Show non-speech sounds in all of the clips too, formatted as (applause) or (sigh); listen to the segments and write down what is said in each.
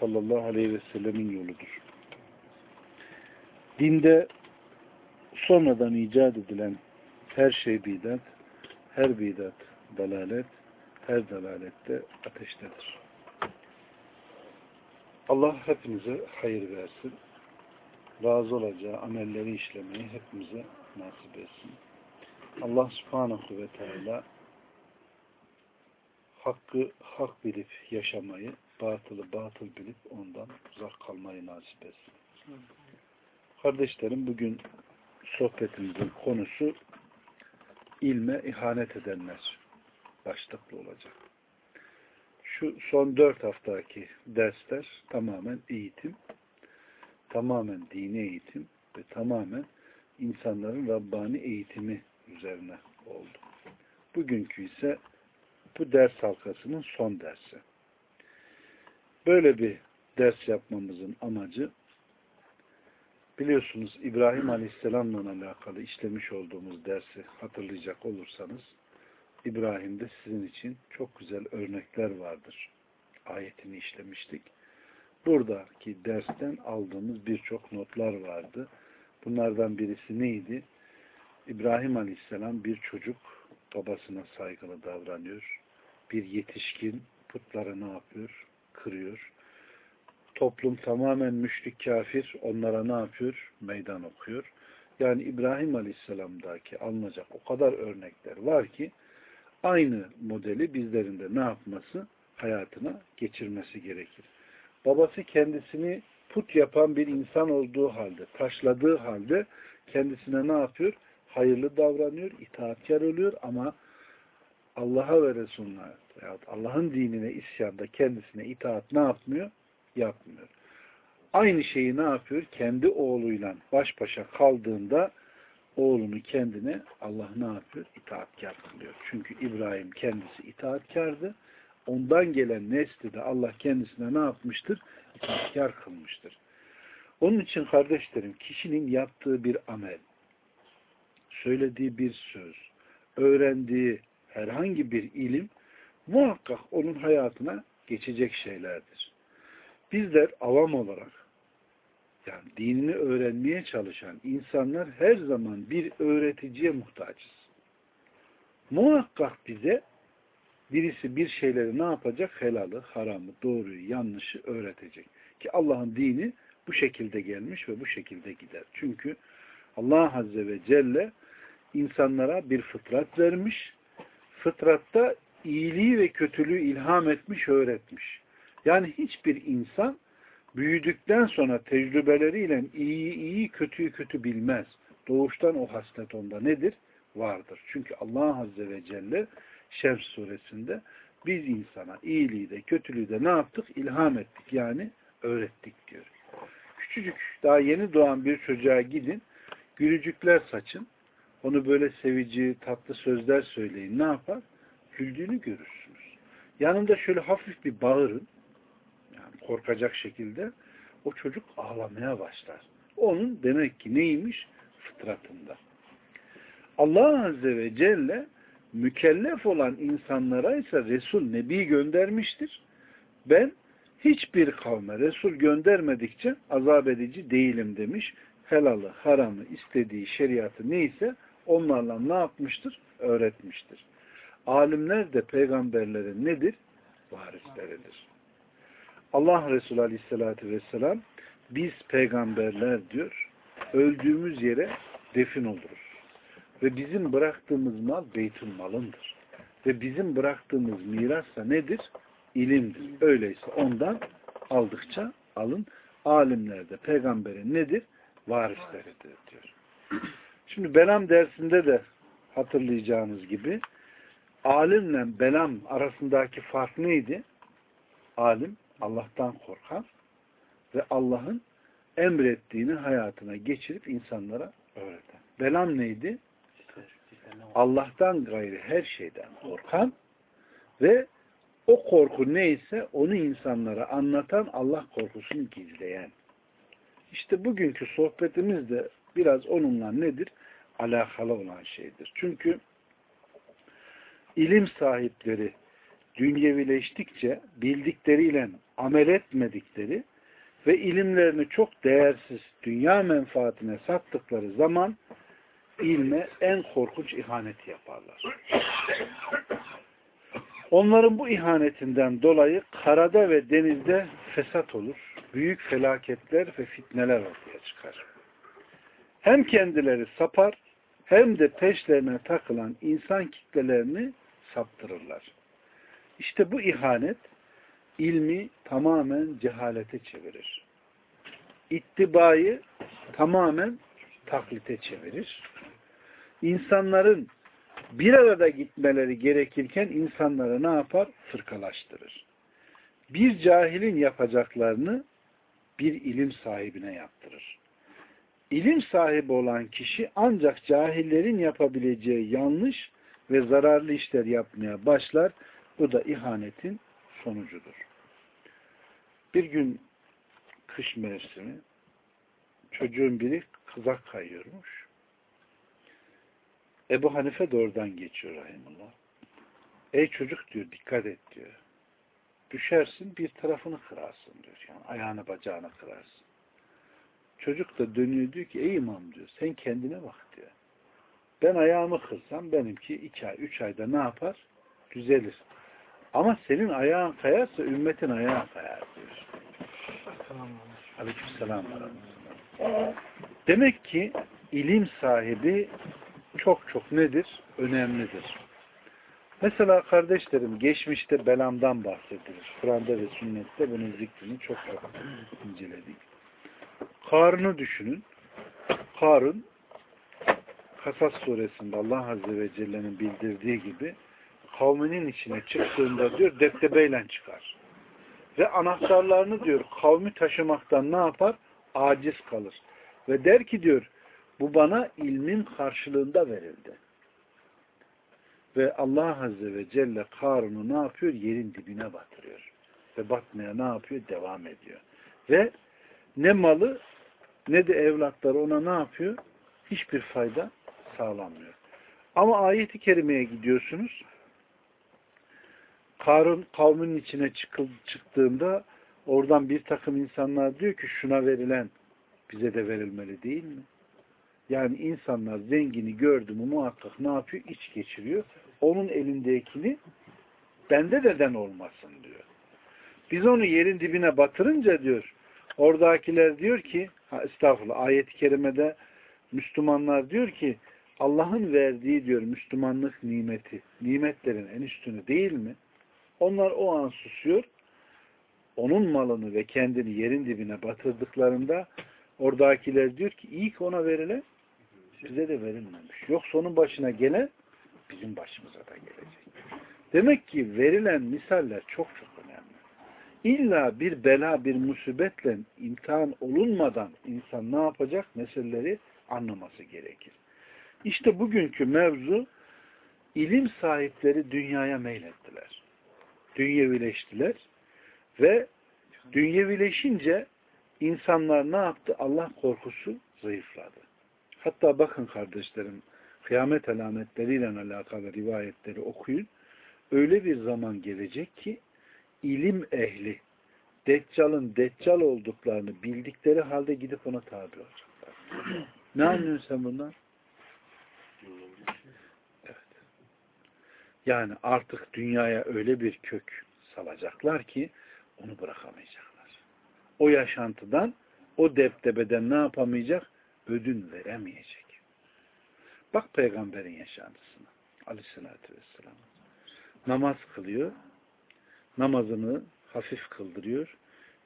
sallallahu aleyhi ve sellemin yoludur. Dinde sonradan icat edilen her şey bidat, her bidat dalalet, her dalalette ateştedir. Allah hepinize hayır versin. Razı olacağı amelleri işlemeyi hepimize nasip etsin. Allah subhanahu ve teala hakkı hak bilip yaşamayı, batılı batıl bilip ondan uzak kalmayı nasip etsin. Kardeşlerim bugün sohbetimizin konusu ilme ihanet edenler başlıklı olacak. Şu son dört haftaki dersler tamamen eğitim, tamamen dini eğitim ve tamamen insanların Rabbani eğitimi üzerine oldu. Bugünkü ise bu ders halkasının son dersi. Böyle bir ders yapmamızın amacı biliyorsunuz İbrahim Aleyhisselam'la alakalı işlemiş olduğumuz dersi hatırlayacak olursanız İbrahim'de sizin için çok güzel örnekler vardır. Ayetini işlemiştik. Buradaki dersten aldığımız birçok notlar vardı. Bunlardan birisi neydi? İbrahim Aleyhisselam bir çocuk babasına saygılı davranıyor. Bir yetişkin putları ne yapıyor? Kırıyor. Toplum tamamen müşrik kafir. Onlara ne yapıyor? Meydan okuyor. Yani İbrahim Aleyhisselam'daki alınacak o kadar örnekler var ki aynı modeli bizlerin de ne yapması? Hayatına geçirmesi gerekir. Babası kendisini put yapan bir insan olduğu halde, taşladığı halde kendisine ne yapıyor? Hayırlı davranıyor, itaatkar oluyor ama Allah'a ve Resulüne veyahut Allah'ın dinine isyanda kendisine itaat ne yapmıyor? Yapmıyor. Aynı şeyi ne yapıyor? Kendi oğluyla baş başa kaldığında oğlunu kendine Allah ne yapıyor? İtaatkar kılıyor. Çünkü İbrahim kendisi itaatkardı. Ondan gelen nesli de Allah kendisine ne yapmıştır? İtaatkar kılmıştır. Onun için kardeşlerim kişinin yaptığı bir amel, söylediği bir söz, öğrendiği herhangi bir ilim muhakkak onun hayatına geçecek şeylerdir. Bizler avam olarak yani dinini öğrenmeye çalışan insanlar her zaman bir öğreticiye muhtaçız. Muhakkak bize birisi bir şeyleri ne yapacak? Helalı, haramı, doğruyu, yanlışı öğretecek. Ki Allah'ın dini bu şekilde gelmiş ve bu şekilde gider. Çünkü Allah Azze ve Celle insanlara bir fıtrat vermiş. Fıtratta iyiliği ve kötülüğü ilham etmiş, öğretmiş. Yani hiçbir insan büyüdükten sonra tecrübeleriyle iyi iyi, kötüyü kötü bilmez. Doğuştan o haslet onda nedir? Vardır. Çünkü Allah Azze ve Celle Şems suresinde biz insana iyiliği de kötülüğü de ne yaptık? İlham ettik. Yani öğrettik diyor. Küçücük daha yeni doğan bir çocuğa gidin gülücükler saçın onu böyle sevici, tatlı sözler söyleyin. Ne yapar? Güldüğünü görürsünüz. Yanında şöyle hafif bir bağırın. Yani korkacak şekilde o çocuk ağlamaya başlar. Onun demek ki neymiş? Fıtratında. Allah Azze ve Celle mükellef olan insanlara ise Resul, Nebi göndermiştir. Ben hiçbir kavme Resul göndermedikçe azap edici değilim demiş. Helalı, haramı, istediği şeriatı neyse onlarla ne yapmıştır? Öğretmiştir. Alimler de peygamberlerin nedir? Varisleridir. Allah Resulü Aleyhisselatü Vesselam biz peygamberler diyor öldüğümüz yere defin oluruz. Ve bizim bıraktığımız mal beytül malındır. Ve bizim bıraktığımız miras da nedir? İlimdir. Öyleyse ondan aldıkça alın. Alimler de peygamberin nedir? Varisleridir diyor. Şimdi Belam dersinde de hatırlayacağınız gibi alimle Belam arasındaki fark neydi? Alim Allah'tan korkan, ve Allah'ın emrettiğini hayatına geçirip insanlara öğreten. Belam neydi? Allah'tan gayrı her şeyden korkan ve o korku neyse onu insanlara anlatan Allah korkusunu gizleyen. İşte bugünkü sohbetimiz de biraz onunla nedir? Alakalı olan şeydir. Çünkü ilim sahipleri dünyevileştikçe bildikleriyle amel etmedikleri ve ilimlerini çok değersiz dünya menfaatine sattıkları zaman ilme en korkunç ihaneti yaparlar. Onların bu ihanetinden dolayı karada ve denizde fesat olur. Büyük felaketler ve fitneler ortaya çıkar. Hem kendileri sapar hem de peşlerine takılan insan kitlelerini saptırırlar. İşte bu ihanet ilmi tamamen cehalete çevirir. İttibayı tamamen taklite çevirir. İnsanların bir arada gitmeleri gerekirken insanları ne yapar? Fırkalaştırır. Bir cahilin yapacaklarını bir ilim sahibine yaptırır. İlim sahibi olan kişi ancak cahillerin yapabileceği yanlış ve zararlı işler yapmaya başlar. Bu da ihanetin sonucudur. Bir gün kış mevsimi çocuğun biri kızak kayıyormuş. Ebu Hanife de oradan geçiyor rahimullah. Ey çocuk diyor dikkat et diyor. Düşersin bir tarafını kırarsın diyor. Yani ayağını bacağını kırarsın. Çocuk da dönüyor diyor ki ey imam diyor sen kendine bak diyor. Ben ayağımı kırsam benimki iki ay, üç ayda ne yapar? Düzelir. Ama senin ayağın kayarsa ümmetin ayağı kayar diyor. Aleykümselam. Demek ki ilim sahibi çok çok nedir? Önemlidir. Mesela kardeşlerim geçmişte belamdan bahsedilir. Kur'an'da ve sünnette bunun zikrini çok çok inceledik. Karun'u düşünün. Karun Kasas suresinde Allah Azze ve Celle'nin bildirdiği gibi kavminin içine çıktığında diyor deptebeyle çıkar. Ve anahtarlarını diyor kavmi taşımaktan ne yapar? Aciz kalır. Ve der ki diyor bu bana ilmin karşılığında verildi. Ve Allah Azze ve Celle Karun'u ne yapıyor? Yerin dibine batırıyor. Ve batmaya ne yapıyor? Devam ediyor. Ve ne malı ne de evlatları ona ne yapıyor? Hiçbir fayda sağlamıyor. Ama ayeti kerimeye gidiyorsunuz. Karun kavminin içine çıktığında oradan bir takım insanlar diyor ki şuna verilen bize de verilmeli değil mi? Yani insanlar zengini gördü mü muhakkak ne yapıyor? İç geçiriyor. Onun elindekini bende deden olmasın diyor. Biz onu yerin dibine batırınca diyor oradakiler diyor ki ha, estağfurullah ayet-i kerimede Müslümanlar diyor ki Allah'ın verdiği diyor Müslümanlık nimeti nimetlerin en üstünü değil mi? Onlar o an susuyor. Onun malını ve kendini yerin dibine batırdıklarında oradakiler diyor ki ilk ona verilen bize de verilmemiş. Yoksa onun başına gelen bizim başımıza da gelecek. Demek ki verilen misaller çok çok önemli. İlla bir bela, bir musibetle imtihan olunmadan insan ne yapacak? Meseleleri anlaması gerekir. İşte bugünkü mevzu ilim sahipleri dünyaya meylettiler. Dünyevileştiler ve dünyevileşince insanlar ne yaptı? Allah korkusu zayıfladı. Hatta bakın kardeşlerim kıyamet alametleriyle alakalı rivayetleri okuyun. Öyle bir zaman gelecek ki ilim ehli Deccal'ın Deccal olduklarını bildikleri halde gidip ona tabi olacaklar. ne anlıyorsun sen bundan? Evet. Yani artık dünyaya öyle bir kök salacaklar ki onu bırakamayacaklar. O yaşantıdan, o deptebeden ne yapamayacak? Ödün veremeyecek. Bak peygamberin yaşantısına. Aleyhissalatü vesselam. Namaz kılıyor. Namazını hafif kıldırıyor.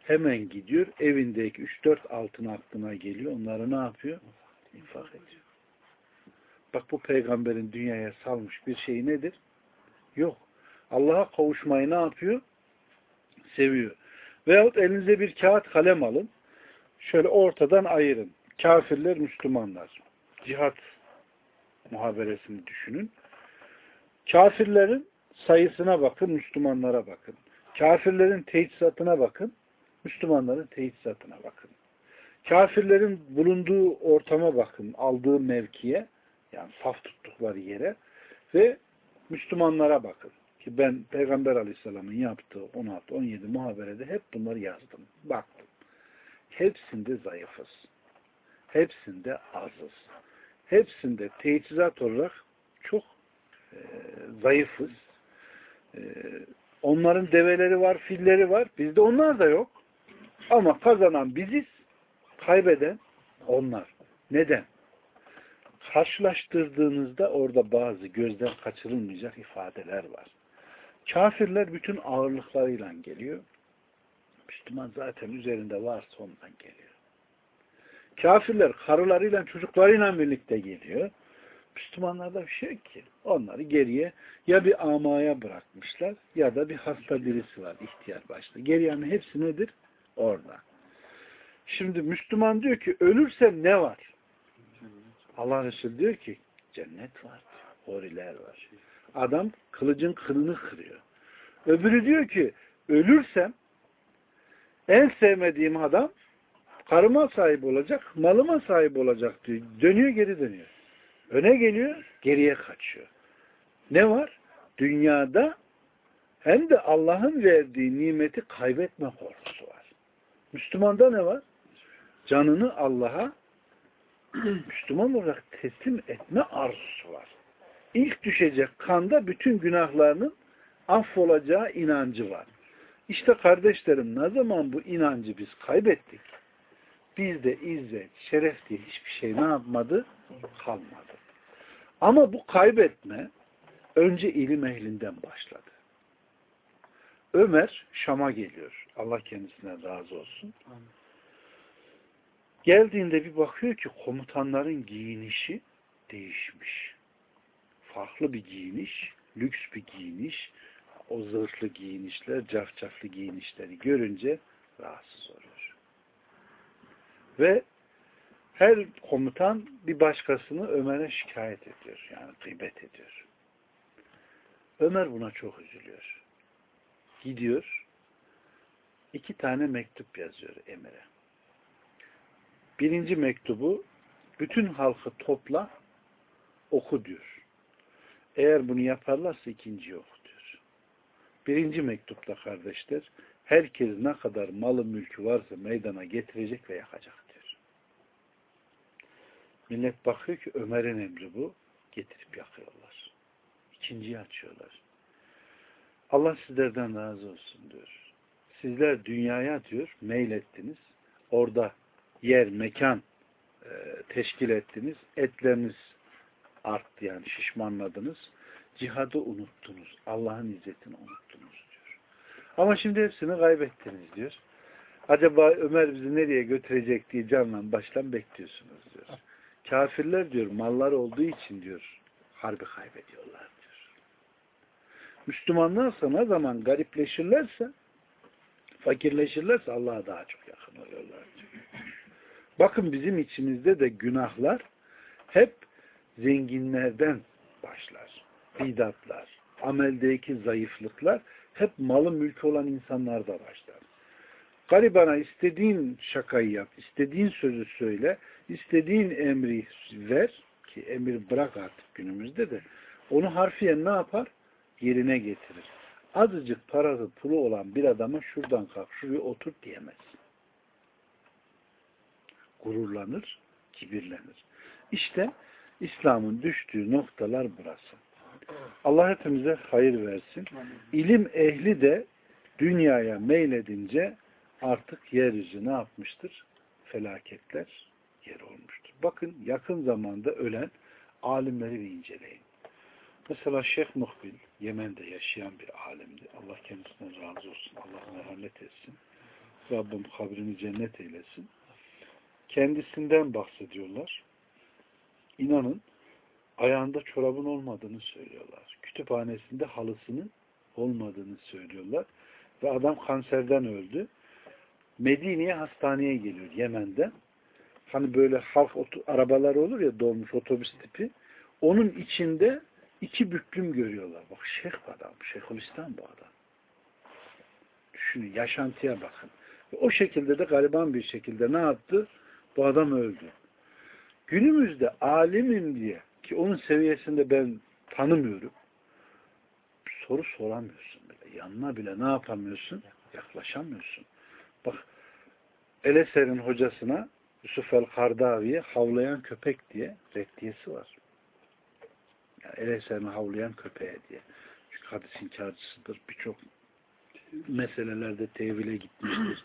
Hemen gidiyor. Evindeki 3-4 altın aklına geliyor. Onları ne yapıyor? İnfak ediyor. Bak bu peygamberin dünyaya salmış bir şey nedir? Yok. Allah'a kavuşmayı ne yapıyor? Seviyor. Veyahut elinize bir kağıt kalem alın. Şöyle ortadan ayırın. Kafirler, Müslümanlar. Cihat muhaberesini düşünün. Kafirlerin sayısına bakın, Müslümanlara bakın. Kafirlerin teçhizatına bakın, Müslümanların teçhizatına bakın. Kafirlerin bulunduğu ortama bakın, aldığı mevkiye, yani saf tuttukları yere ve Müslümanlara bakın. Ki ben Peygamber Aleyhisselam'ın yaptığı 16-17 muhaberede hep bunları yazdım, baktım. Hepsinde zayıfız. Hepsinde azız. Hepsinde teçhizat olarak çok e, zayıfız. E, onların develeri var, filleri var. Bizde onlar da yok. Ama kazanan biziz, kaybeden onlar. Neden? Karşılaştırdığınızda orada bazı gözden kaçırılmayacak ifadeler var. Kafirler bütün ağırlıklarıyla geliyor. Müslüman zaten üzerinde varsa ondan geliyor. Kafirler karılarıyla çocuklarıyla birlikte geliyor. Müslümanlarda bir şey ki. Onları geriye ya bir amaya bırakmışlar ya da bir hasta birisi var ihtiyar başta. Geriyenin hepsi nedir? Orada. Şimdi Müslüman diyor ki ölürsem ne var? Allah Resulü diyor ki cennet var. Horiler var. Adam kılıcın kılını kırıyor. Öbürü diyor ki ölürsem en sevmediğim adam karıma sahip olacak, malıma sahip olacak diyor. Dönüyor geri dönüyor. Öne geliyor, geriye kaçıyor. Ne var? Dünyada hem de Allah'ın verdiği nimeti kaybetme korkusu var. Müslümanda ne var? Canını Allah'a (clears throat) Müslüman olarak teslim etme arzusu var. İlk düşecek kanda bütün günahlarının affolacağı inancı var. İşte kardeşlerim ne zaman bu inancı biz kaybettik? Bizde izzet, şeref diye hiçbir şey ne yapmadı? Kalmadı. Ama bu kaybetme önce ilim ehlinden başladı. Ömer Şam'a geliyor. Allah kendisine razı olsun. Geldiğinde bir bakıyor ki komutanların giyinişi değişmiş. Farklı bir giyiniş, lüks bir giyiniş, o zırhlı giyinişler, cafcaflı giyinişleri görünce rahatsız oluyor. Ve her komutan bir başkasını Ömer'e şikayet ediyor. Yani gıybet ediyor. Ömer buna çok üzülüyor. Gidiyor, iki tane mektup yazıyor Emir'e. Birinci mektubu bütün halkı topla oku diyor. Eğer bunu yaparlarsa ikinci oku diyor. Birinci mektupta kardeşler herkes ne kadar malı mülkü varsa meydana getirecek ve yakacak diyor. Millet bakıyor ki Ömer'in emri bu. Getirip yakıyorlar. İkinciyi açıyorlar. Allah sizlerden razı olsun diyor. Sizler dünyaya diyor meylettiniz. Orada yer, mekan e, teşkil ettiniz. Etleriniz arttı yani şişmanladınız. Cihadı unuttunuz. Allah'ın izzetini unuttunuz diyor. Ama şimdi hepsini kaybettiniz diyor. Acaba Ömer bizi nereye götürecek diye canla baştan bekliyorsunuz diyor. Kafirler diyor mallar olduğu için diyor harbi kaybediyorlar diyor. Müslümanlar ne zaman garipleşirlerse fakirleşirlerse Allah'a daha çok yakın oluyorlar diyor. Bakın bizim içimizde de günahlar hep zenginlerden başlar. Bidatlar, ameldeki zayıflıklar hep malı mülkü olan insanlarda başlar. Garibana istediğin şakayı yap, istediğin sözü söyle, istediğin emri ver ki emir bırak artık günümüzde de onu harfiyen ne yapar? Yerine getirir. Azıcık parası pulu olan bir adama şuradan kalk, şuraya otur diyemez. Gururlanır, kibirlenir. İşte İslam'ın düştüğü noktalar burası. Allah hepimize hayır versin. İlim ehli de dünyaya meyledince artık yeryüzü ne yapmıştır? Felaketler yer olmuştur. Bakın yakın zamanda ölen alimleri bir inceleyin. Mesela Şeyh Muhbil, Yemen'de yaşayan bir alimdi. Allah kendisinden razı olsun. Allah merhamet etsin. Rabbim kabrini cennet eylesin. Kendisinden bahsediyorlar. İnanın ayağında çorabın olmadığını söylüyorlar. Kütüphanesinde halısının olmadığını söylüyorlar. Ve adam kanserden öldü. Medine'ye hastaneye geliyor Yemen'de. Hani böyle halk arabalar olur ya dolmuş otobüs tipi. Onun içinde iki büklüm görüyorlar. Bak şeyh adam, Şeyhülislam bu adam. Düşünün yaşantıya bakın. O şekilde de gariban bir şekilde ne yaptı? Bu adam öldü. Günümüzde alimim diye ki onun seviyesinde ben tanımıyorum. Soru soramıyorsun bile. Yanına bile ne yapamıyorsun? Yaklaşamıyorsun. Bak Eleser'in hocasına Yusuf el-Kardavi'ye havlayan köpek diye reddiyesi var. Yani Eleser'in havlayan köpeğe diye. Çünkü hadis inkarcısıdır. Birçok meselelerde tevhile gitmiştir.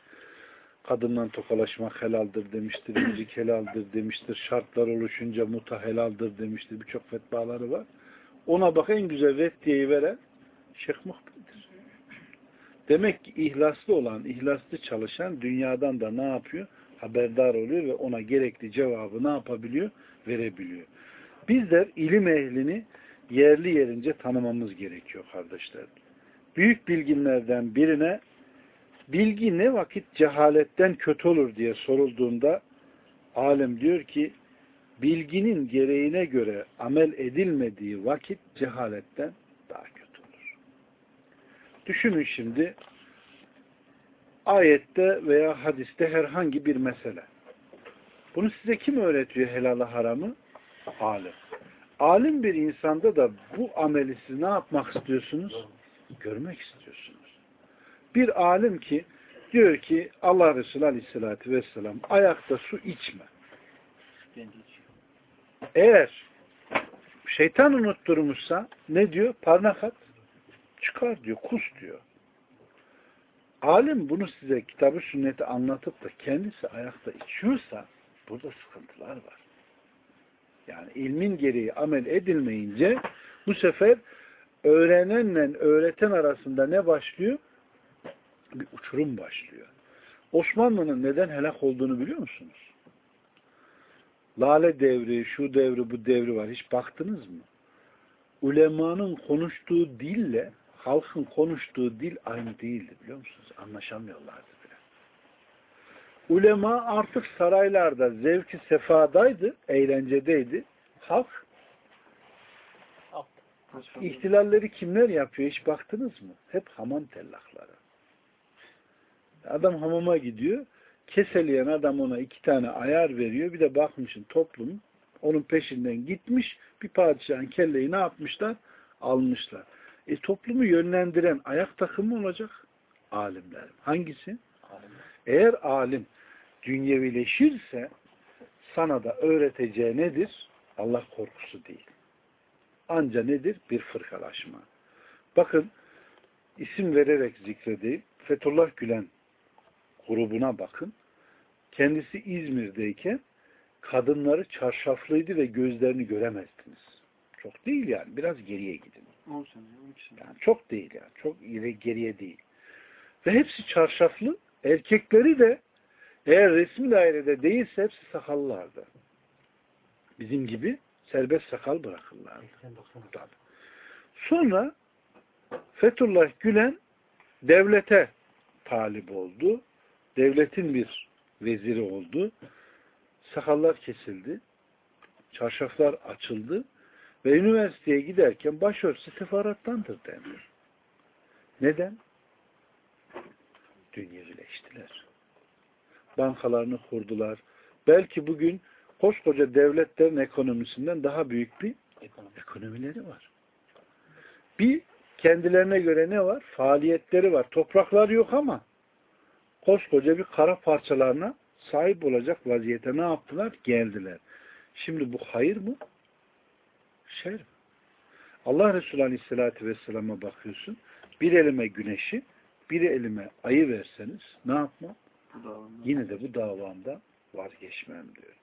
Kadından tokalaşmak helaldir demiştir. (clears throat) Müzik helaldir demiştir. Şartlar oluşunca muta helaldir demiştir. Birçok fetvaları var. Ona bak en güzel reddiyeyi veren Şeyh Muhbir'dir. Demek ki ihlaslı olan, ihlaslı çalışan dünyadan da ne yapıyor? Haberdar oluyor ve ona gerekli cevabı ne yapabiliyor? Verebiliyor. Bizler ilim ehlini yerli yerince tanımamız gerekiyor kardeşler. Büyük bilginlerden birine bilgi ne vakit cehaletten kötü olur diye sorulduğunda alim diyor ki bilginin gereğine göre amel edilmediği vakit cehaletten daha kötü olur. Düşünün şimdi ayette veya hadiste herhangi bir mesele. Bunu size kim öğretiyor helalı haramı? Alim. Alim bir insanda da bu ameli siz ne yapmak istiyorsunuz? Görmek istiyorsunuz. Bir alim ki diyor ki Allah Resulü Aleyhisselatü Vesselam ayakta su içme. Eğer şeytan unutturmuşsa ne diyor? Parmak at. Çıkar diyor. Kus diyor. Alim bunu size kitabı sünneti anlatıp da kendisi ayakta içiyorsa burada sıkıntılar var. Yani ilmin gereği amel edilmeyince bu sefer öğrenenle öğreten arasında ne başlıyor? Bir uçurum başlıyor. Osmanlı'nın neden helak olduğunu biliyor musunuz? Lale devri, şu devri, bu devri var. Hiç baktınız mı? Ulemanın konuştuğu dille halkın konuştuğu dil aynı değildi biliyor musunuz? Anlaşamıyorlardı bile. Ulema artık saraylarda zevki sefadaydı, eğlencedeydi. Halk ihtilalleri kimler yapıyor hiç baktınız mı? Hep hamam tellakları. Adam hamama gidiyor, keseleyen adam ona iki tane ayar veriyor. Bir de bakmışın toplum onun peşinden gitmiş, bir padişahın kelleyi ne yapmışlar? Almışlar. E, toplumu yönlendiren ayak takımı olacak alimler. Hangisi? Alim. Eğer alim dünyevileşirse sana da öğreteceği nedir? Allah korkusu değil. Anca nedir? Bir fırkalaşma. Bakın isim vererek zikredeyim. Fethullah Gülen grubuna bakın. Kendisi İzmir'deyken kadınları çarşaflıydı ve gözlerini göremezdiniz. Çok değil yani. Biraz geriye gidin. 10 sene, 12 sene. Yani çok değil yani. Çok ileri geriye değil. Ve hepsi çarşaflı. Erkekleri de eğer resmi dairede değilse hepsi sakallılardı. Bizim gibi serbest sakal bırakırlardı. Sonra Fethullah Gülen devlete talip oldu. Devletin bir veziri oldu. Sakallar kesildi. Çarşaflar açıldı. Ve üniversiteye giderken başörtüsü sefarattandır denir. Neden? Dünyevileştiler. Bankalarını kurdular. Belki bugün koskoca devletlerin ekonomisinden daha büyük bir ekonomileri var. Bir kendilerine göre ne var? Faaliyetleri var. Topraklar yok ama koskoca bir kara parçalarına sahip olacak vaziyete ne yaptılar? Geldiler. Şimdi bu hayır mı? Şer mi? Allah Resulü Aleyhisselatü Vesselam'a bakıyorsun. Bir elime güneşi, bir elime ayı verseniz ne yapmam? Yine de bu davamda vazgeçmem diyor.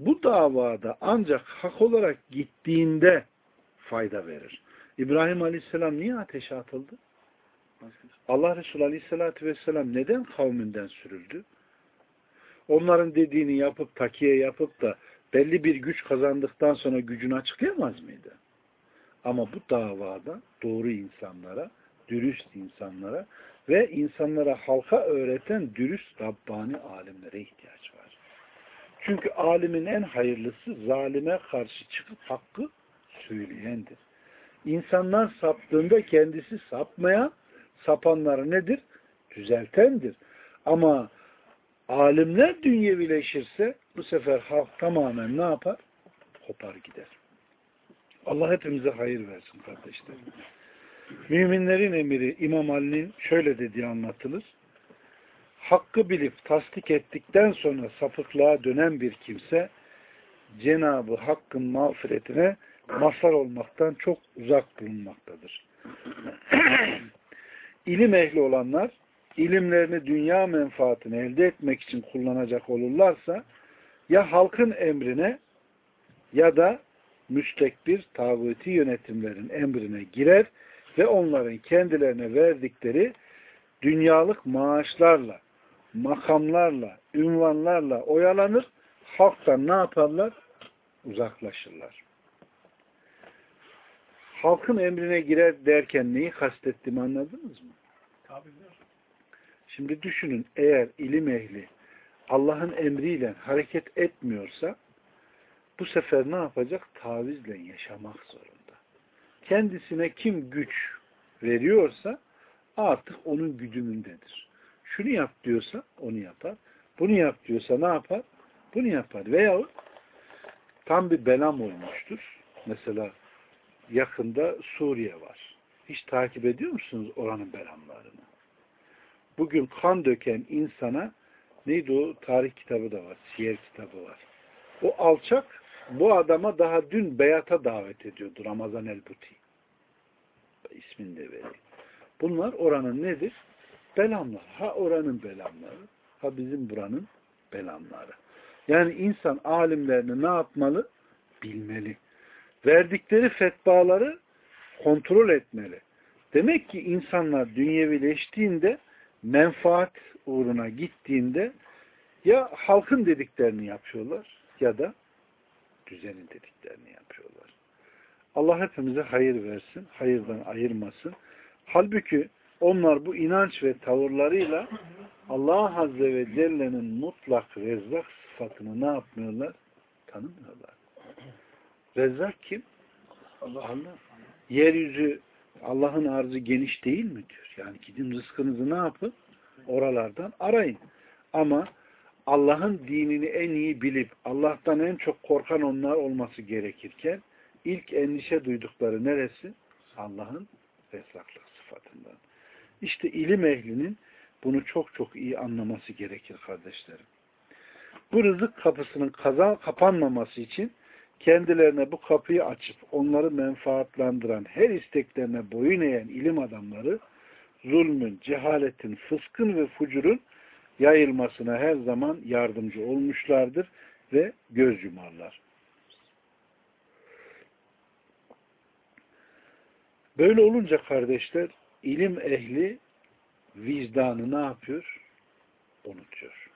Bu davada ancak hak olarak gittiğinde fayda verir. İbrahim Aleyhisselam niye ateşe atıldı? Allah Resulü Aleyhisselatü Vesselam neden kavminden sürüldü? Onların dediğini yapıp takiye yapıp da belli bir güç kazandıktan sonra gücünü açıklayamaz mıydı? Ama bu davada doğru insanlara, dürüst insanlara ve insanlara halka öğreten dürüst Rabbani alimlere ihtiyaç var. Çünkü alimin en hayırlısı zalime karşı çıkıp hakkı söyleyendir. İnsanlar saptığında kendisi sapmaya, sapanları nedir? Düzeltendir. Ama alimler dünyevileşirse bu sefer halk tamamen ne yapar? Kopar gider. Allah hepimize hayır versin kardeşlerim. Müminlerin emiri İmam Ali'nin şöyle dediği anlatılır. Hakkı bilip tasdik ettikten sonra sapıklığa dönen bir kimse Cenabı Hakk'ın mağfiretine mazhar olmaktan çok uzak bulunmaktadır. (clears throat) İlim ehli olanlar ilimlerini dünya menfaatini elde etmek için kullanacak olurlarsa ya halkın emrine ya da müstekbir tağuti yönetimlerin emrine girer ve onların kendilerine verdikleri dünyalık maaşlarla, makamlarla, ünvanlarla oyalanır, halktan ne yaparlar? Uzaklaşırlar. Halkın emrine girer derken neyi kastettiğimi anladınız mı? Şimdi düşünün eğer ilim ehli Allah'ın emriyle hareket etmiyorsa bu sefer ne yapacak? Tavizle yaşamak zorunda. Kendisine kim güç veriyorsa artık onun güdümündedir. Şunu yap diyorsa onu yapar. Bunu yap diyorsa ne yapar? Bunu yapar. Veyahut tam bir belam olmuştur. Mesela yakında Suriye var. Hiç takip ediyor musunuz oranın belamlarını? Bugün kan döken insana neydi o? Tarih kitabı da var. Siyer kitabı var. O alçak bu adama daha dün beyata davet ediyordu Ramazan el-Buti. İsmini de vereyim. Bunlar oranın nedir? Belamlar. Ha oranın belamları, ha bizim buranın belamları. Yani insan alimlerini ne yapmalı? Bilmeli. Verdikleri fetvaları kontrol etmeli. Demek ki insanlar dünyevileştiğinde menfaat uğruna gittiğinde ya halkın dediklerini yapıyorlar ya da düzenin dediklerini yapıyorlar. Allah hepimize hayır versin, hayırdan ayırmasın. Halbuki onlar bu inanç ve tavırlarıyla Allah Azze ve Celle'nin mutlak rezzak sıfatını ne yapmıyorlar? Tanımıyorlar. Rezzak kim? Allah. Allah. Yeryüzü Allah'ın arzı geniş değil mi diyor. Yani gidin rızkınızı ne yapın? Oralardan arayın. Ama Allah'ın dinini en iyi bilip Allah'tan en çok korkan onlar olması gerekirken ilk endişe duydukları neresi? Allah'ın rezzaklık sıfatından. İşte ilim ehlinin bunu çok çok iyi anlaması gerekir kardeşlerim. Bu rızık kapısının kaza kapanmaması için kendilerine bu kapıyı açıp onları menfaatlandıran her isteklerine boyun eğen ilim adamları zulmün, cehaletin, fıskın ve fucurun yayılmasına her zaman yardımcı olmuşlardır ve göz yumarlar. Böyle olunca kardeşler ilim ehli vicdanı ne yapıyor? Unutuyor.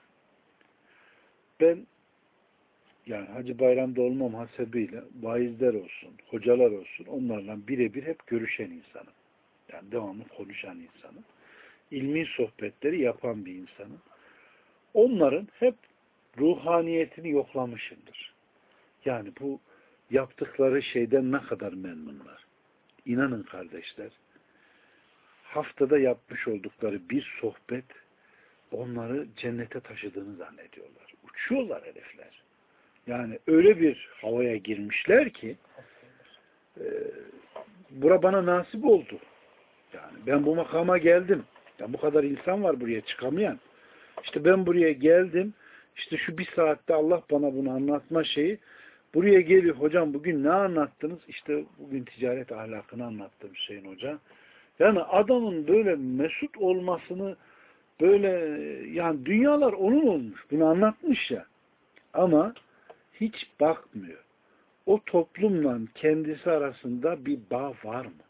Ben yani Hacı Bayram'da olmam hasebiyle vaizler olsun, hocalar olsun onlarla birebir hep görüşen insanım. Yani devamlı konuşan insanım. İlmi sohbetleri yapan bir insanım. Onların hep ruhaniyetini yoklamışımdır. Yani bu yaptıkları şeyden ne kadar memnunlar. İnanın kardeşler, haftada yapmış oldukları bir sohbet onları cennete taşıdığını zannediyorlar. Uçuyorlar herifler. Yani öyle bir havaya girmişler ki e, bura bana nasip oldu. Yani ben bu makama geldim. Ya bu kadar insan var buraya çıkamayan. İşte ben buraya geldim. İşte şu bir saatte Allah bana bunu anlatma şeyi. Buraya geliyor. Hocam bugün ne anlattınız? İşte bugün ticaret ahlakını anlattım Hüseyin Hoca. Yani adamın böyle mesut olmasını böyle yani dünyalar onun olmuş. Bunu anlatmış ya. Ama hiç bakmıyor. O toplumla kendisi arasında bir bağ var mı?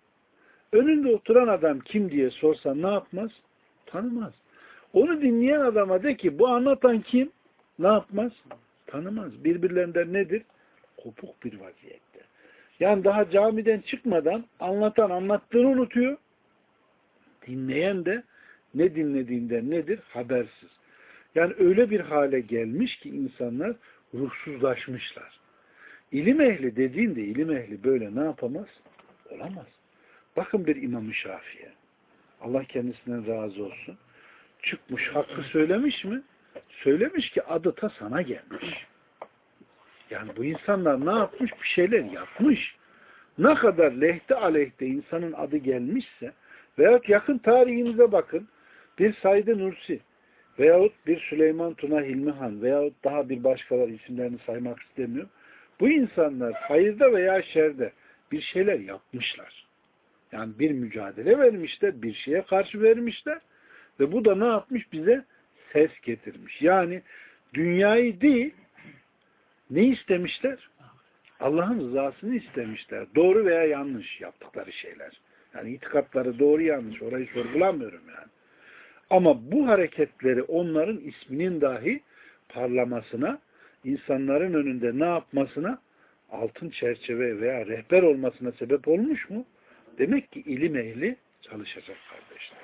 Önünde oturan adam kim diye sorsa ne yapmaz? Tanımaz. Onu dinleyen adama de ki bu anlatan kim? Ne yapmaz? Tanımaz. Birbirlerinden nedir? Kopuk bir vaziyette. Yani daha camiden çıkmadan anlatan anlattığını unutuyor. Dinleyen de ne dinlediğinden nedir? Habersiz. Yani öyle bir hale gelmiş ki insanlar ruhsuzlaşmışlar. İlim ehli dediğinde ilim ehli böyle ne yapamaz? Olamaz. Bakın bir İmam-ı Şafii'ye. Allah kendisinden razı olsun. Çıkmış, hakkı söylemiş mi? Söylemiş ki adı ta sana gelmiş. Yani bu insanlar ne yapmış? Bir şeyler yapmış. Ne kadar lehte aleyhte insanın adı gelmişse veyahut yakın tarihimize bakın bir Said Nursi veyahut bir Süleyman Tuna Hilmihan veyahut daha bir başkalar isimlerini saymak istemiyorum. Bu insanlar hayırda veya şerde bir şeyler yapmışlar. Yani bir mücadele vermişler, bir şeye karşı vermişler ve bu da ne yapmış? Bize ses getirmiş. Yani dünyayı değil, ne istemişler? Allah'ın rızasını istemişler. Doğru veya yanlış yaptıkları şeyler. Yani itikatları doğru yanlış. Orayı sorgulamıyorum yani. Ama bu hareketleri onların isminin dahi parlamasına, insanların önünde ne yapmasına, altın çerçeve veya rehber olmasına sebep olmuş mu? Demek ki ilim ehli çalışacak kardeşler.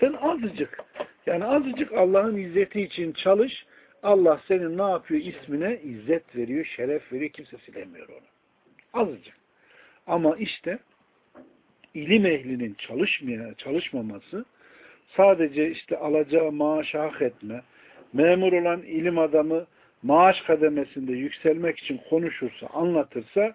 Sen azıcık, yani azıcık Allah'ın izzeti için çalış, Allah senin ne yapıyor? ismine izzet veriyor, şeref veriyor. Kimse silemiyor onu. Azıcık. Ama işte ilim ehlinin çalışmaya, çalışmaması sadece işte alacağı maaş hak etme, memur olan ilim adamı maaş kademesinde yükselmek için konuşursa, anlatırsa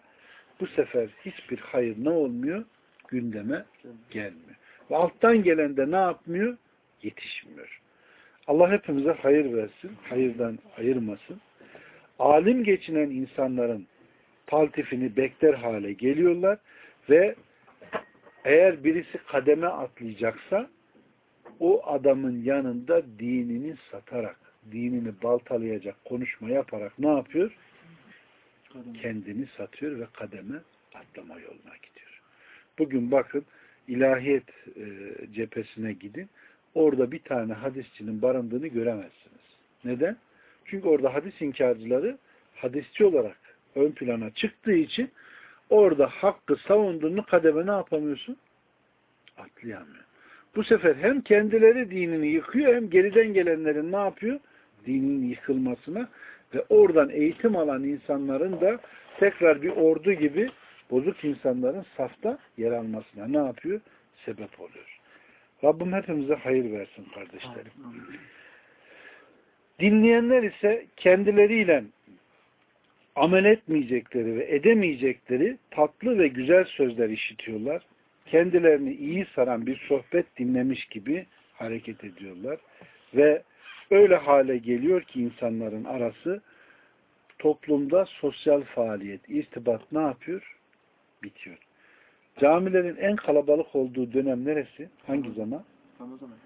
bu sefer hiçbir hayır ne olmuyor? Gündeme gelmiyor. Ve alttan gelen de ne yapmıyor? Yetişmiyor. Allah hepimize hayır versin, hayırdan ayırmasın. Alim geçinen insanların paltifini bekler hale geliyorlar ve eğer birisi kademe atlayacaksa o adamın yanında dinini satarak, dinini baltalayacak konuşma yaparak ne yapıyor? Kendini satıyor ve kademe atlama yoluna gidiyor. Bugün bakın ilahiyet e, cephesine gidin. Orada bir tane hadisçinin barındığını göremezsiniz. Neden? Çünkü orada hadis inkarcıları hadisçi olarak ön plana çıktığı için orada hakkı savunduğunu kademe ne yapamıyorsun? Atlayamıyor. Bu sefer hem kendileri dinini yıkıyor hem geriden gelenlerin ne yapıyor? Dininin yıkılmasına ve oradan eğitim alan insanların da tekrar bir ordu gibi bozuk insanların safta yer almasına ne yapıyor? Sebep oluyor. Rabbim hepimize hayır versin kardeşlerim. Dinleyenler ise kendileriyle amel etmeyecekleri ve edemeyecekleri tatlı ve güzel sözler işitiyorlar. Kendilerini iyi saran bir sohbet dinlemiş gibi hareket ediyorlar. Ve öyle hale geliyor ki insanların arası toplumda sosyal faaliyet, irtibat ne yapıyor? Bitiyor. Camilerin en kalabalık olduğu dönem neresi? Hangi zaman? Ramazan ayı.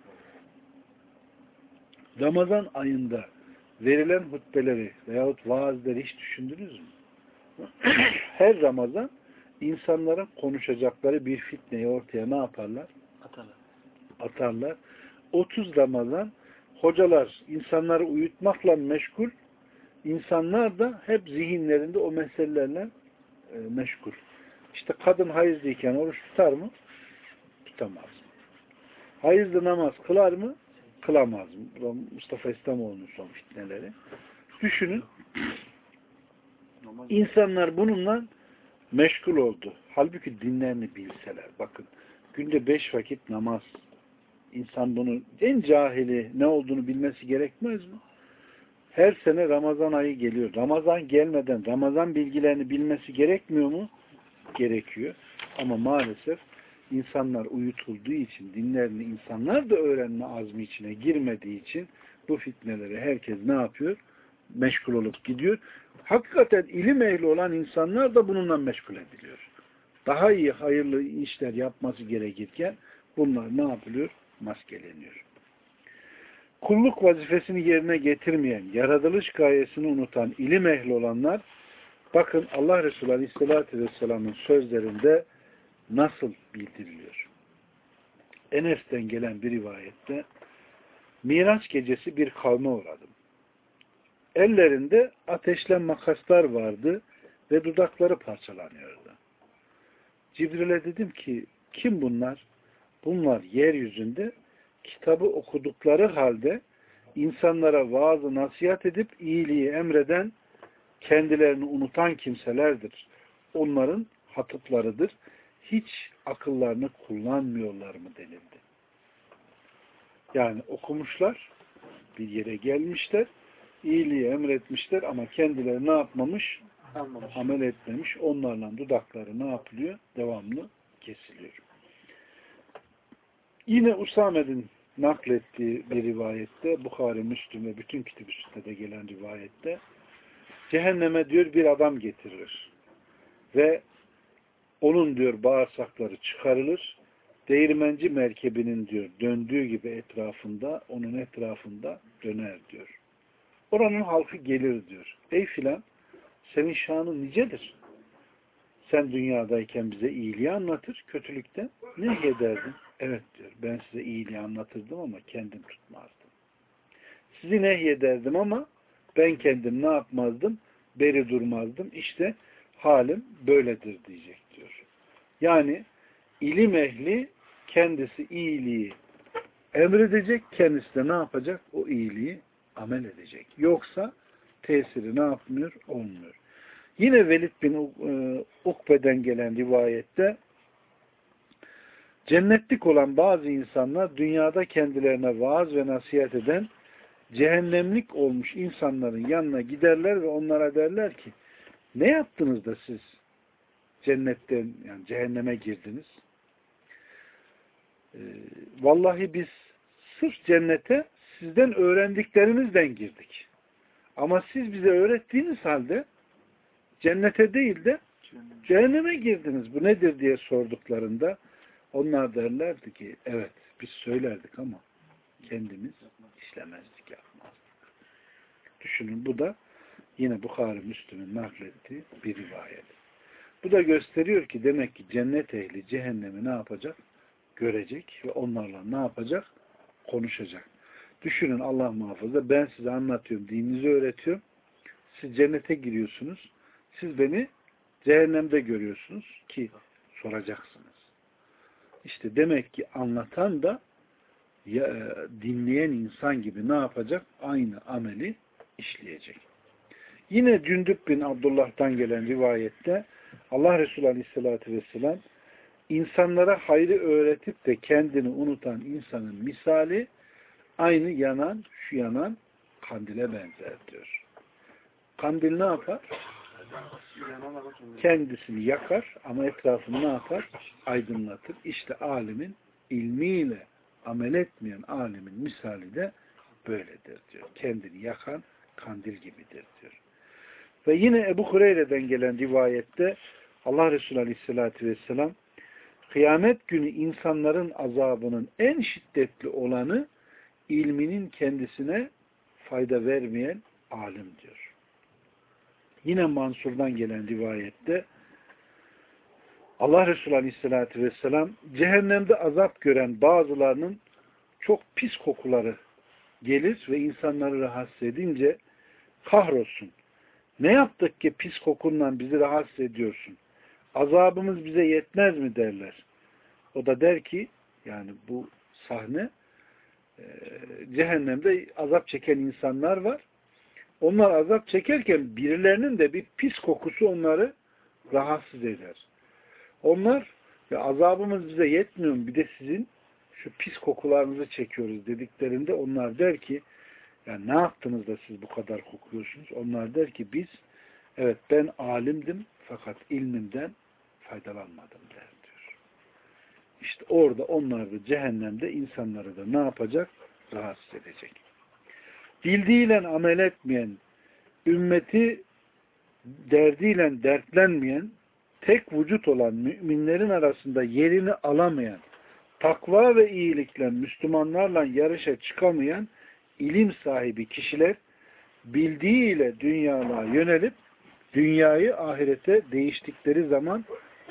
Ramazan ayında verilen hutbeleri veyahut vaazları hiç düşündünüz mü? (clears throat) Her Ramazan insanların konuşacakları bir fitneyi ortaya ne yaparlar? Atarlar. Atarlar. 30 Ramazan hocalar insanları uyutmakla meşgul, insanlar da hep zihinlerinde o meselelerle e, meşgul. İşte kadın hayızlıyken oruç tutar mı? Tutamaz. Hayızlı namaz kılar mı? Kılamaz mı? Bu da Mustafa İslamoğlu'nun son fitneleri. Düşünün. İnsanlar bununla meşgul oldu. Halbuki dinlerini bilseler. Bakın günde beş vakit namaz. İnsan bunu en cahili ne olduğunu bilmesi gerekmez mi? Her sene Ramazan ayı geliyor. Ramazan gelmeden Ramazan bilgilerini bilmesi gerekmiyor mu? Gerekiyor. Ama maalesef insanlar uyutulduğu için, dinlerini insanlar da öğrenme azmi içine girmediği için bu fitneleri herkes ne yapıyor? Meşgul olup gidiyor. Hakikaten ilim ehli olan insanlar da bununla meşgul ediliyor. Daha iyi, hayırlı işler yapması gerekirken bunlar ne yapılıyor? Maskeleniyor. Kulluk vazifesini yerine getirmeyen, yaratılış gayesini unutan ilim ehli olanlar bakın Allah Resulü Aleyhisselatü Vesselam'ın sözlerinde nasıl bildiriliyor? Enes'ten gelen bir rivayette Miraç gecesi bir kavme uğradım. Ellerinde ateşle makaslar vardı ve dudakları parçalanıyordu. Cibril'e dedim ki kim bunlar? Bunlar yeryüzünde kitabı okudukları halde insanlara vaazı nasihat edip iyiliği emreden kendilerini unutan kimselerdir. Onların hatıplarıdır. Hiç akıllarını kullanmıyorlar mı denildi. Yani okumuşlar, bir yere gelmişler, iyiliği emretmişler ama kendileri ne yapmamış? Anlamış. Amel etmemiş. Onlarla dudakları ne yapılıyor? Devamlı kesiliyor. Yine Usame'nin naklettiği bir rivayette, Bukhari, Müslüm ve bütün kitap üstünde de gelen rivayette cehenneme diyor bir adam getirilir. Ve onun diyor bağırsakları çıkarılır. Değirmenci merkebinin diyor döndüğü gibi etrafında, onun etrafında döner diyor. Oranın halkı gelir diyor. Ey filan senin şanın nicedir. Sen dünyadayken bize iyiliği anlatır, kötülükten ne ederdin? Evet diyor, ben size iyiliği anlatırdım ama kendim tutmazdım. Sizi nehyederdim ama ben kendim ne yapmazdım? Beri durmazdım. İşte halim böyledir diyecek diyor. Yani ilim ehli kendisi iyiliği emredecek, kendisi de ne yapacak? O iyiliği amel edecek. Yoksa tesiri ne yapmıyor? Olmuyor. Yine Velid bin e, Ukbe'den gelen rivayette cennetlik olan bazı insanlar dünyada kendilerine vaaz ve nasihat eden cehennemlik olmuş insanların yanına giderler ve onlara derler ki ne yaptınız da siz cennetten yani cehenneme girdiniz? Ee, vallahi biz sırf cennete sizden öğrendiklerinizden girdik. Ama siz bize öğrettiğiniz halde cennete değil de cehenneme girdiniz. Bu nedir diye sorduklarında onlar derlerdi ki evet biz söylerdik ama kendimiz işlemezdik, yapmazdık. Düşünün bu da yine Bukhari Müslüm'ün naklettiği bir rivayet. Bu da gösteriyor ki demek ki cennet ehli cehennemi ne yapacak? Görecek ve onlarla ne yapacak? Konuşacak. Düşünün Allah muhafaza ben size anlatıyorum, dininizi öğretiyorum. Siz cennete giriyorsunuz. Siz beni cehennemde görüyorsunuz ki soracaksınız. İşte demek ki anlatan da ya, e, dinleyen insan gibi ne yapacak? Aynı ameli işleyecek. Yine Cündüb bin Abdullah'tan gelen rivayette Allah Resulü Aleyhisselatü Vesselam insanlara hayrı öğretip de kendini unutan insanın misali aynı yanan, şu yanan kandile benzer diyor. Kandil ne yapar? Kendisini yakar ama etrafını ne yapar? Aydınlatır. İşte alimin ilmiyle amel etmeyen alimin misali de böyledir diyor. Kendini yakan kandil gibidir diyor. Ve yine Ebu Hureyre'den gelen rivayette Allah Resulü Aleyhisselatü Vesselam kıyamet günü insanların azabının en şiddetli olanı ilminin kendisine fayda vermeyen alim diyor. Yine Mansur'dan gelen rivayette Allah Resulü Aleyhisselatü Vesselam cehennemde azap gören bazılarının çok pis kokuları gelir ve insanları rahatsız edince kahrolsun. Ne yaptık ki pis kokunla bizi rahatsız ediyorsun? Azabımız bize yetmez mi derler. O da der ki yani bu sahne cehennemde azap çeken insanlar var. Onlar azap çekerken birilerinin de bir pis kokusu onları rahatsız eder. Onlar ya azabımız bize yetmiyor? Bir de sizin şu pis kokularınızı çekiyoruz dediklerinde onlar der ki ya ne yaptınız da siz bu kadar kokuyorsunuz? Onlar der ki biz evet ben alimdim fakat ilmimden faydalanmadım der. İşte orada onlar da cehennemde insanları da ne yapacak? Rahatsız edecek. Bildiğiyle amel etmeyen, ümmeti derdiyle dertlenmeyen, tek vücut olan müminlerin arasında yerini alamayan, takva ve iyilikle Müslümanlarla yarışa çıkamayan ilim sahibi kişiler bildiğiyle dünyalığa yönelip dünyayı ahirete değiştikleri zaman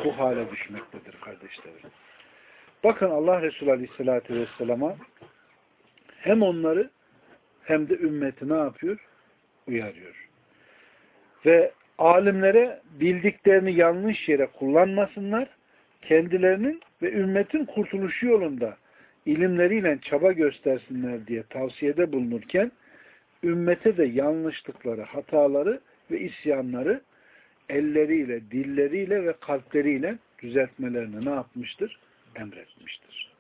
bu hale düşmektedir kardeşlerim. Bakın Allah Resulü Aleyhisselatü Vesselam'a hem onları hem de ümmeti ne yapıyor? Uyarıyor. Ve alimlere bildiklerini yanlış yere kullanmasınlar, kendilerinin ve ümmetin kurtuluşu yolunda ilimleriyle çaba göstersinler diye tavsiyede bulunurken ümmete de yanlışlıkları, hataları ve isyanları elleriyle, dilleriyle ve kalpleriyle düzeltmelerini ne yapmıştır? Emretmiştir.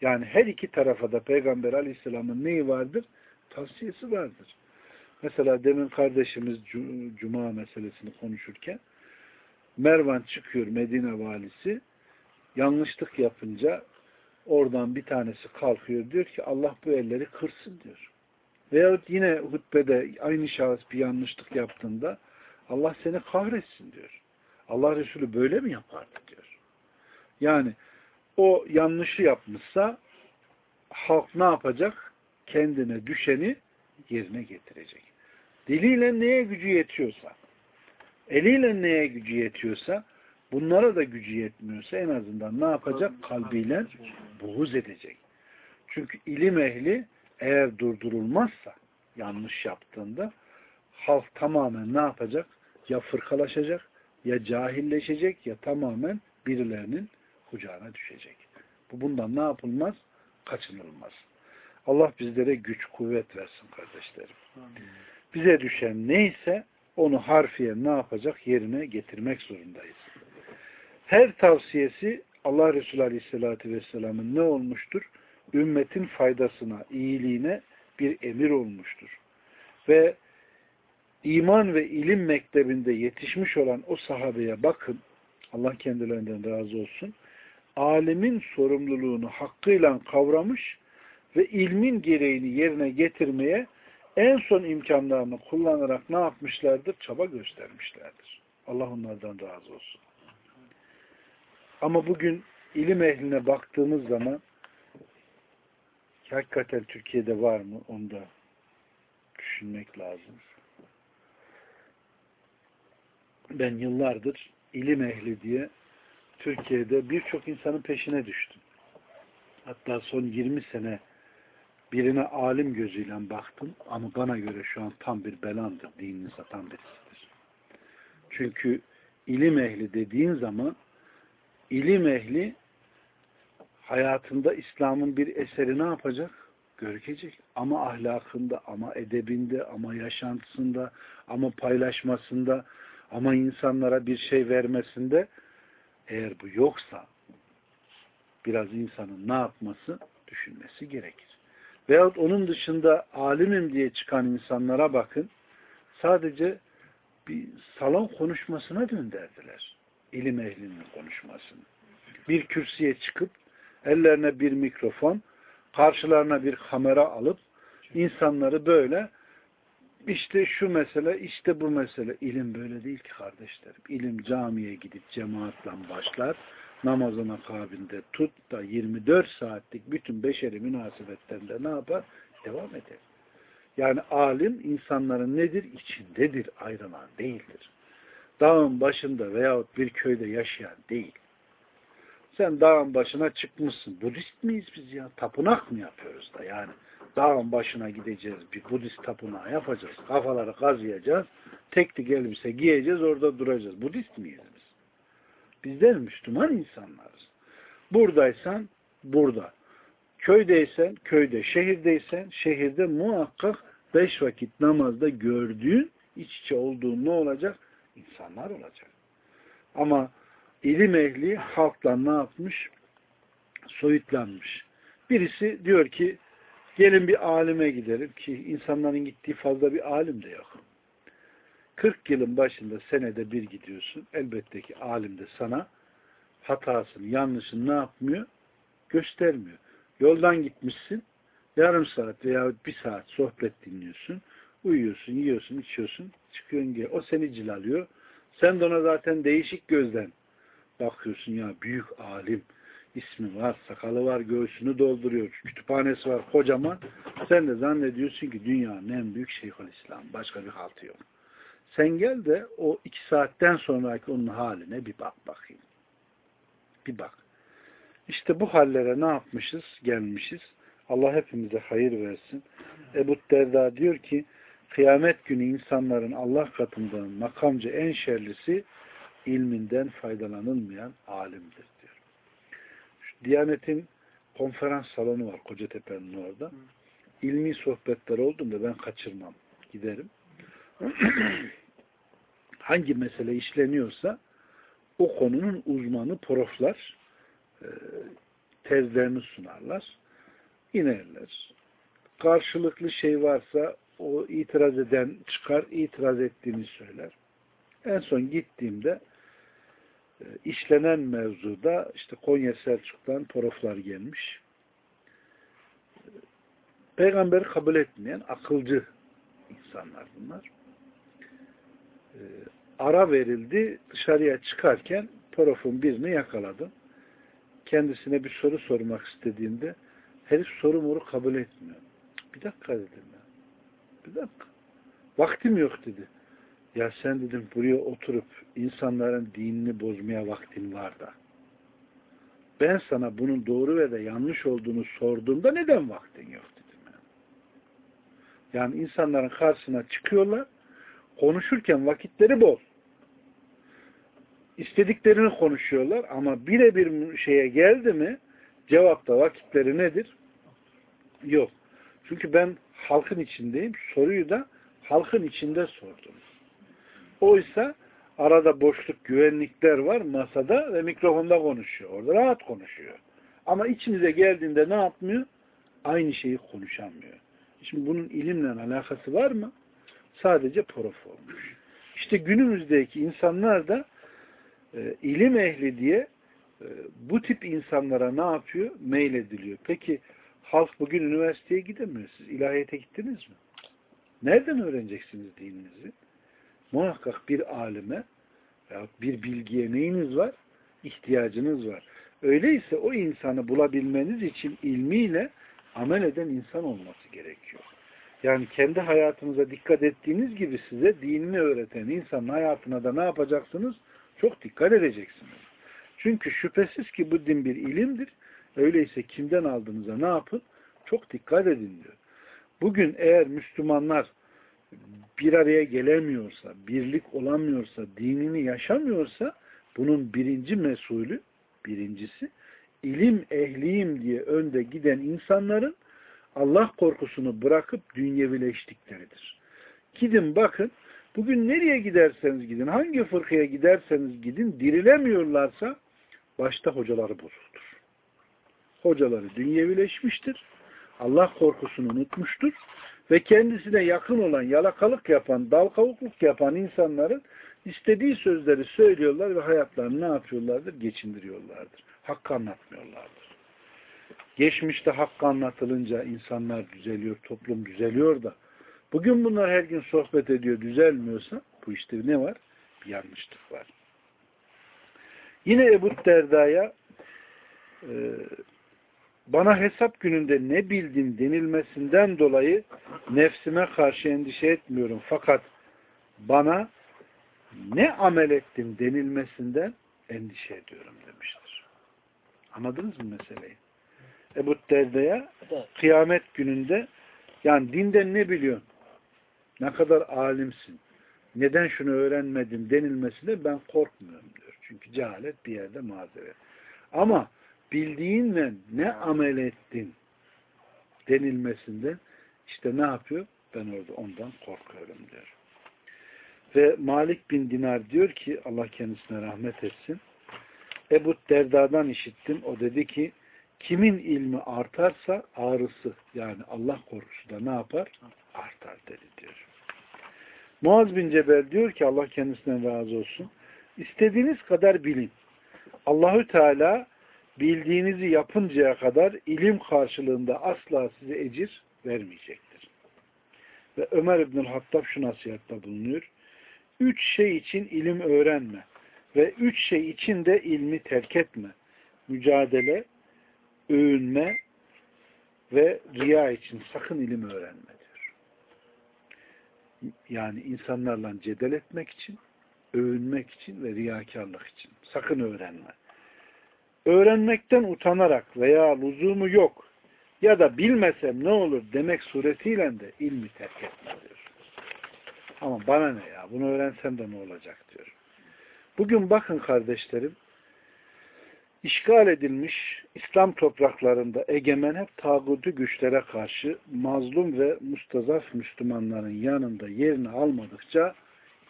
Yani her iki tarafa da Peygamber Aleyhisselam'ın neyi vardır? Tavsiyesi vardır. Mesela demin kardeşimiz Cuma meselesini konuşurken Mervan çıkıyor Medine valisi yanlışlık yapınca oradan bir tanesi kalkıyor diyor ki Allah bu elleri kırsın diyor. Veyahut yine hutbede aynı şahıs bir yanlışlık yaptığında Allah seni kahretsin diyor. Allah Resulü böyle mi yapardı diyor. Yani o yanlışı yapmışsa halk ne yapacak? Kendine düşeni yerine getirecek. Diliyle neye gücü yetiyorsa, eliyle neye gücü yetiyorsa, bunlara da gücü yetmiyorsa en azından ne yapacak? Kalbiyle buğuz edecek. Çünkü ilim ehli eğer durdurulmazsa yanlış yaptığında halk tamamen ne yapacak? Ya fırkalaşacak, ya cahilleşecek, ya tamamen birilerinin kucağına düşecek. Bu bundan ne yapılmaz? Kaçınılmaz. Allah bizlere güç, kuvvet versin kardeşlerim. Bize düşen neyse onu harfiyen ne yapacak? Yerine getirmek zorundayız. Her tavsiyesi Allah Resulü Aleyhisselatü Vesselam'ın ne olmuştur? Ümmetin faydasına, iyiliğine bir emir olmuştur. Ve iman ve ilim mektebinde yetişmiş olan o sahabeye bakın, Allah kendilerinden razı olsun, alimin sorumluluğunu hakkıyla kavramış ve ilmin gereğini yerine getirmeye en son imkanlarını kullanarak ne yapmışlardır? Çaba göstermişlerdir. Allah onlardan razı olsun. Ama bugün ilim ehline baktığımız zaman hakikaten Türkiye'de var mı? Onu da düşünmek lazım. Ben yıllardır ilim ehli diye Türkiye'de birçok insanın peşine düştüm. Hatta son 20 sene birine alim gözüyle baktım ama bana göre şu an tam bir belandır, dinini satan birisidir. Çünkü ilim ehli dediğin zaman ilim ehli hayatında İslam'ın bir eseri ne yapacak? Görecek. Ama ahlakında, ama edebinde, ama yaşantısında, ama paylaşmasında, ama insanlara bir şey vermesinde eğer bu yoksa biraz insanın ne yapması? Düşünmesi gerekir. Veyahut onun dışında alimim diye çıkan insanlara bakın sadece bir salon konuşmasına dönderdiler. İlim ehlinin konuşmasını. Bir kürsüye çıkıp ellerine bir mikrofon, karşılarına bir kamera alıp insanları böyle işte şu mesele, işte bu mesele. İlim böyle değil ki kardeşlerim. İlim camiye gidip cemaatle başlar. Namazın akabinde tut da 24 saatlik bütün beşeri münasebetlerinde ne yapar? Devam eder. Yani alim insanların nedir? İçindedir, ayrılan değildir. Dağın başında veyahut bir köyde yaşayan değil. Sen dağın başına çıkmışsın. Budist miyiz biz ya? Tapınak mı yapıyoruz da yani? Dağın başına gideceğiz. Bir Budist tapınağı yapacağız. Kafaları kazıyacağız. Teknik elbise giyeceğiz. Orada duracağız. Budist miyiz biz? Bizler Müslüman insanlarız. Buradaysan burada. Köydeysen köyde. Şehirdeysen şehirde muhakkak beş vakit namazda gördüğün iç içe olduğun ne olacak? İnsanlar olacak. Ama ilim ehli halkla ne yapmış? Soyutlanmış. Birisi diyor ki gelin bir alime gidelim ki insanların gittiği fazla bir alim de yok. 40 yılın başında senede bir gidiyorsun. Elbette ki alim de sana hatasını, yanlışını ne yapmıyor? Göstermiyor. Yoldan gitmişsin. Yarım saat veya bir saat sohbet dinliyorsun. Uyuyorsun, yiyorsun, içiyorsun. Çıkıyorsun gel. O seni cilalıyor. Sen de ona zaten değişik gözden bakıyorsun ya büyük alim ismi var, sakalı var, göğsünü dolduruyor, kütüphanesi var kocaman. Sen de zannediyorsun ki dünyanın en büyük Şeyhülislam. Başka bir haltı yok. Sen gel de o iki saatten sonraki onun haline bir bak bakayım. Bir bak. İşte bu hallere ne yapmışız? Gelmişiz. Allah hepimize hayır versin. Ebu Derda diyor ki kıyamet günü insanların Allah katında makamca en şerlisi ilminden faydalanılmayan alimdir Diyanet'in konferans salonu var Kocatepe'nin orada. İlmi sohbetler olduğunda ben kaçırmam. Giderim. (clears throat) Hangi mesele işleniyorsa o konunun uzmanı proflar e, tezlerini sunarlar. İnerler. Karşılıklı şey varsa o itiraz eden çıkar, itiraz ettiğini söyler. En son gittiğimde işlenen mevzuda işte Konya Selçuk'tan proflar gelmiş. Peygamberi kabul etmeyen akılcı insanlar bunlar. E, ara verildi. Dışarıya çıkarken profun birini yakaladım. Kendisine bir soru sormak istediğimde herif soru moru kabul etmiyor. Bir dakika dedim ya. Bir dakika. Vaktim yok dedi. Ya sen dedim buraya oturup insanların dinini bozmaya vaktin var da. Ben sana bunun doğru ve de yanlış olduğunu sorduğumda neden vaktin yok dedim. Yani, yani insanların karşısına çıkıyorlar, konuşurken vakitleri bol. İstediklerini konuşuyorlar ama birebir şeye geldi mi cevapta vakitleri nedir? Yok. Çünkü ben halkın içindeyim. Soruyu da halkın içinde sordum. Oysa arada boşluk güvenlikler var masada ve mikrofonda konuşuyor. Orada rahat konuşuyor. Ama içimize geldiğinde ne yapmıyor? Aynı şeyi konuşamıyor. Şimdi bunun ilimle alakası var mı? Sadece prof olmuş. İşte günümüzdeki insanlar da e, ilim ehli diye e, bu tip insanlara ne yapıyor? Mail ediliyor. Peki halk bugün üniversiteye gidemiyor. Siz ilahiyete gittiniz mi? Nereden öğreneceksiniz dininizi? Muhakkak bir alime veya bir bilgiye neyiniz var? İhtiyacınız var. Öyleyse o insanı bulabilmeniz için ilmiyle amel eden insan olması gerekiyor. Yani kendi hayatınıza dikkat ettiğiniz gibi size dinini öğreten insanın hayatına da ne yapacaksınız? Çok dikkat edeceksiniz. Çünkü şüphesiz ki bu din bir ilimdir. Öyleyse kimden aldığınıza ne yapın? Çok dikkat edin diyor. Bugün eğer Müslümanlar bir araya gelemiyorsa, birlik olamıyorsa, dinini yaşamıyorsa bunun birinci mesulü, birincisi ilim ehliyim diye önde giden insanların Allah korkusunu bırakıp dünyevileştikleridir. Gidin bakın, bugün nereye giderseniz gidin, hangi fırkaya giderseniz gidin, dirilemiyorlarsa başta hocaları bozuldur. Hocaları dünyevileşmiştir. Allah korkusunu unutmuştur. Ve kendisine yakın olan, yalakalık yapan, dal kavukluk yapan insanların istediği sözleri söylüyorlar ve hayatlarını ne yapıyorlardır? Geçindiriyorlardır. Hakkı anlatmıyorlardır. Geçmişte hakkı anlatılınca insanlar düzeliyor, toplum düzeliyor da bugün bunlar her gün sohbet ediyor, düzelmiyorsa bu işte ne var? Bir yanlışlık var. Yine Ebu Derda'ya e, bana hesap gününde ne bildin denilmesinden dolayı nefsime karşı endişe etmiyorum. Fakat bana ne amel ettin denilmesinden endişe ediyorum demiştir. Anladınız mı meseleyi? Ebu Derda'ya kıyamet gününde yani dinden ne biliyorsun? Ne kadar alimsin? Neden şunu öğrenmedin denilmesine ben korkmuyorum diyor. Çünkü cehalet bir yerde mazeret. Ama bildiğinle ne amel ettin denilmesinde işte ne yapıyor? Ben orada ondan korkuyorum diyor. Ve Malik bin Dinar diyor ki Allah kendisine rahmet etsin. Ebu Derda'dan işittim. O dedi ki kimin ilmi artarsa ağrısı yani Allah korkusu da ne yapar? Artar dedi diyor. Muaz bin Cebel diyor ki Allah kendisinden razı olsun. İstediğiniz kadar bilin. Allahü Teala bildiğinizi yapıncaya kadar ilim karşılığında asla size ecir vermeyecektir. Ve Ömer İbnül Hattab şu nasihatta bulunuyor. Üç şey için ilim öğrenme ve üç şey için de ilmi terk etme. Mücadele, övünme ve riya için sakın ilim öğrenme diyor. Yani insanlarla cedel etmek için, övünmek için ve riyakarlık için. Sakın öğrenme öğrenmekten utanarak veya lüzumu yok ya da bilmesem ne olur demek suretiyle de ilmi terk etme diyor. Ama bana ne ya bunu öğrensem de ne olacak diyor. Bugün bakın kardeşlerim işgal edilmiş İslam topraklarında egemen hep tağutu güçlere karşı mazlum ve mustazaf Müslümanların yanında yerini almadıkça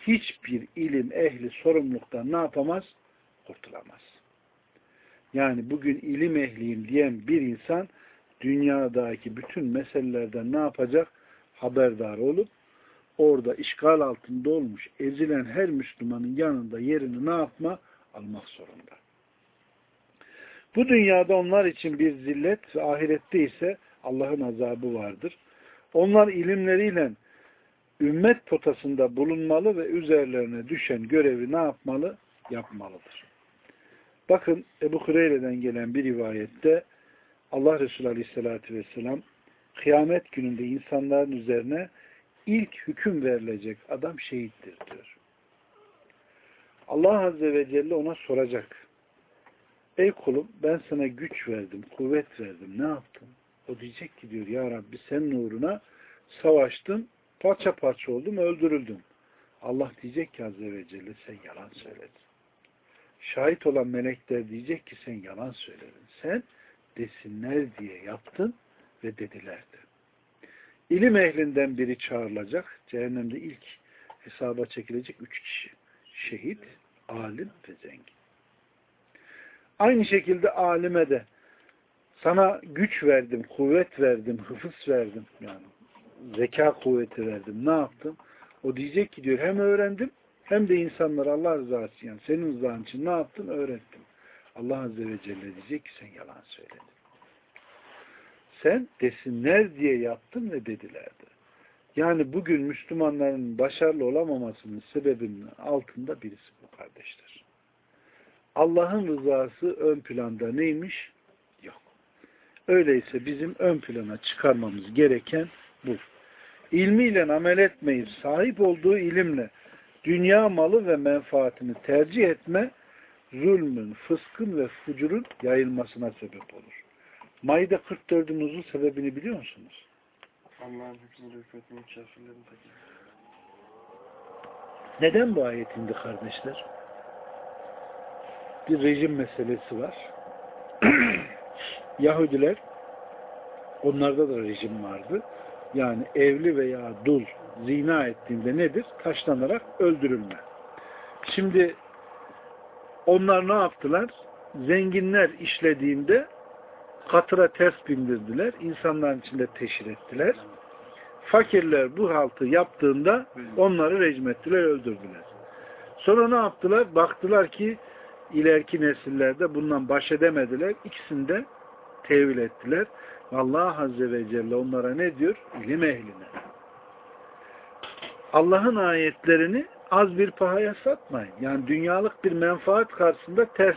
hiçbir ilim ehli sorumluluktan ne yapamaz? Kurtulamaz. Yani bugün ilim ehliyim diyen bir insan dünyadaki bütün meselelerden ne yapacak? Haberdar olup orada işgal altında olmuş ezilen her Müslümanın yanında yerini ne yapma? Almak zorunda. Bu dünyada onlar için bir zillet ve ahirette ise Allah'ın azabı vardır. Onlar ilimleriyle ümmet potasında bulunmalı ve üzerlerine düşen görevi ne yapmalı? Yapmalıdır. Bakın Ebu Hureyre'den gelen bir rivayette Allah Resulü Aleyhisselatü Vesselam kıyamet gününde insanların üzerine ilk hüküm verilecek adam şehittir diyor. Allah Azze ve Celle ona soracak. Ey kulum ben sana güç verdim, kuvvet verdim. Ne yaptın? O diyecek ki diyor ya Rabbi sen uğruna savaştın, parça parça oldum, öldürüldüm. Allah diyecek ki Azze ve Celle sen yalan söyledin. Şahit olan melekler diyecek ki sen yalan söyledin. Sen desinler diye yaptın ve dedilerdi. İlim ehlinden biri çağrılacak. Cehennemde ilk hesaba çekilecek üç kişi. Şehit, alim ve zengin. Aynı şekilde alime de sana güç verdim, kuvvet verdim, hıfız verdim. Yani zeka kuvveti verdim. Ne yaptım? O diyecek ki diyor hem öğrendim hem de insanlara Allah rızası için yani senin rızan için ne yaptım? Öğrettim. Allah Azze ve Celle diyecek ki sen yalan söyledin. Sen desinler diye yaptın ve dedilerdi. Yani bugün Müslümanların başarılı olamamasının sebebinin altında birisi bu kardeşler. Allah'ın rızası ön planda neymiş? Yok. Öyleyse bizim ön plana çıkarmamız gereken bu. İlmiyle amel etmeyip sahip olduğu ilimle dünya malı ve menfaatini tercih etme zulmün, fıskın ve fucurun yayılmasına sebep olur. Maide 44'ün uzun sebebini biliyor musunuz? Allah'ın hükmünde hükmetmeyi kafirlerin Neden bu ayet indi kardeşler? Bir rejim meselesi var. (clears throat) Yahudiler onlarda da rejim vardı. Yani evli veya dul zina ettiğinde nedir? Taşlanarak öldürülme. Şimdi onlar ne yaptılar? Zenginler işlediğinde katıra ters bindirdiler. İnsanların içinde teşhir ettiler. Fakirler bu haltı yaptığında onları rejim ettiler, öldürdüler. Sonra ne yaptılar? Baktılar ki ileriki nesillerde bundan baş edemediler. İkisini de tevil ettiler. Allah Azze ve Celle onlara ne diyor? İlim ehline. Allah'ın ayetlerini az bir pahaya satmayın. Yani dünyalık bir menfaat karşısında ters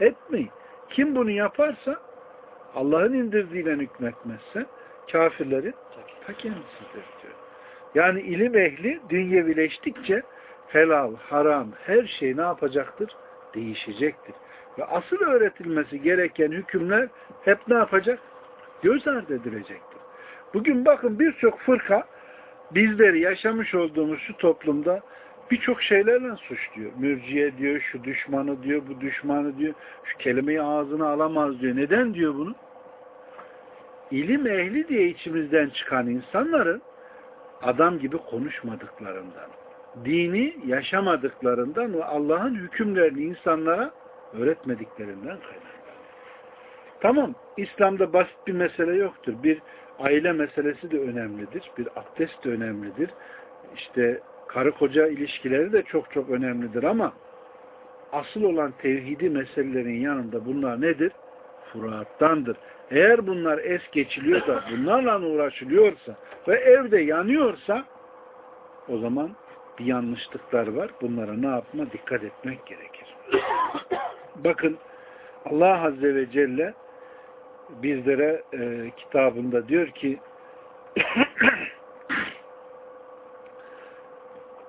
etmeyin. Kim bunu yaparsa Allah'ın indirdiğiyle hükmetmezse kafirlerin ta kendisidir diyor. Yani ilim ehli dünyevileştikçe helal, haram, her şey ne yapacaktır? Değişecektir. Ve asıl öğretilmesi gereken hükümler hep ne yapacak? Göz ardı edilecektir. Bugün bakın birçok fırka bizleri yaşamış olduğumuz şu toplumda birçok şeylerle suçluyor. Mürciye diyor, şu düşmanı diyor, bu düşmanı diyor, şu kelimeyi ağzına alamaz diyor. Neden diyor bunu? İlim ehli diye içimizden çıkan insanların adam gibi konuşmadıklarından, dini yaşamadıklarından ve Allah'ın hükümlerini insanlara öğretmediklerinden kaynaklanıyor. Tamam, İslam'da basit bir mesele yoktur. Bir aile meselesi de önemlidir. Bir abdest de önemlidir. İşte karı koca ilişkileri de çok çok önemlidir ama asıl olan tevhidi meselelerin yanında bunlar nedir? Furuattandır. Eğer bunlar es geçiliyorsa, bunlarla uğraşılıyorsa ve evde yanıyorsa o zaman bir yanlışlıklar var. Bunlara ne yapma? Dikkat etmek gerekir. Bakın Allah Azze ve Celle bizlere e, kitabında diyor ki (coughs)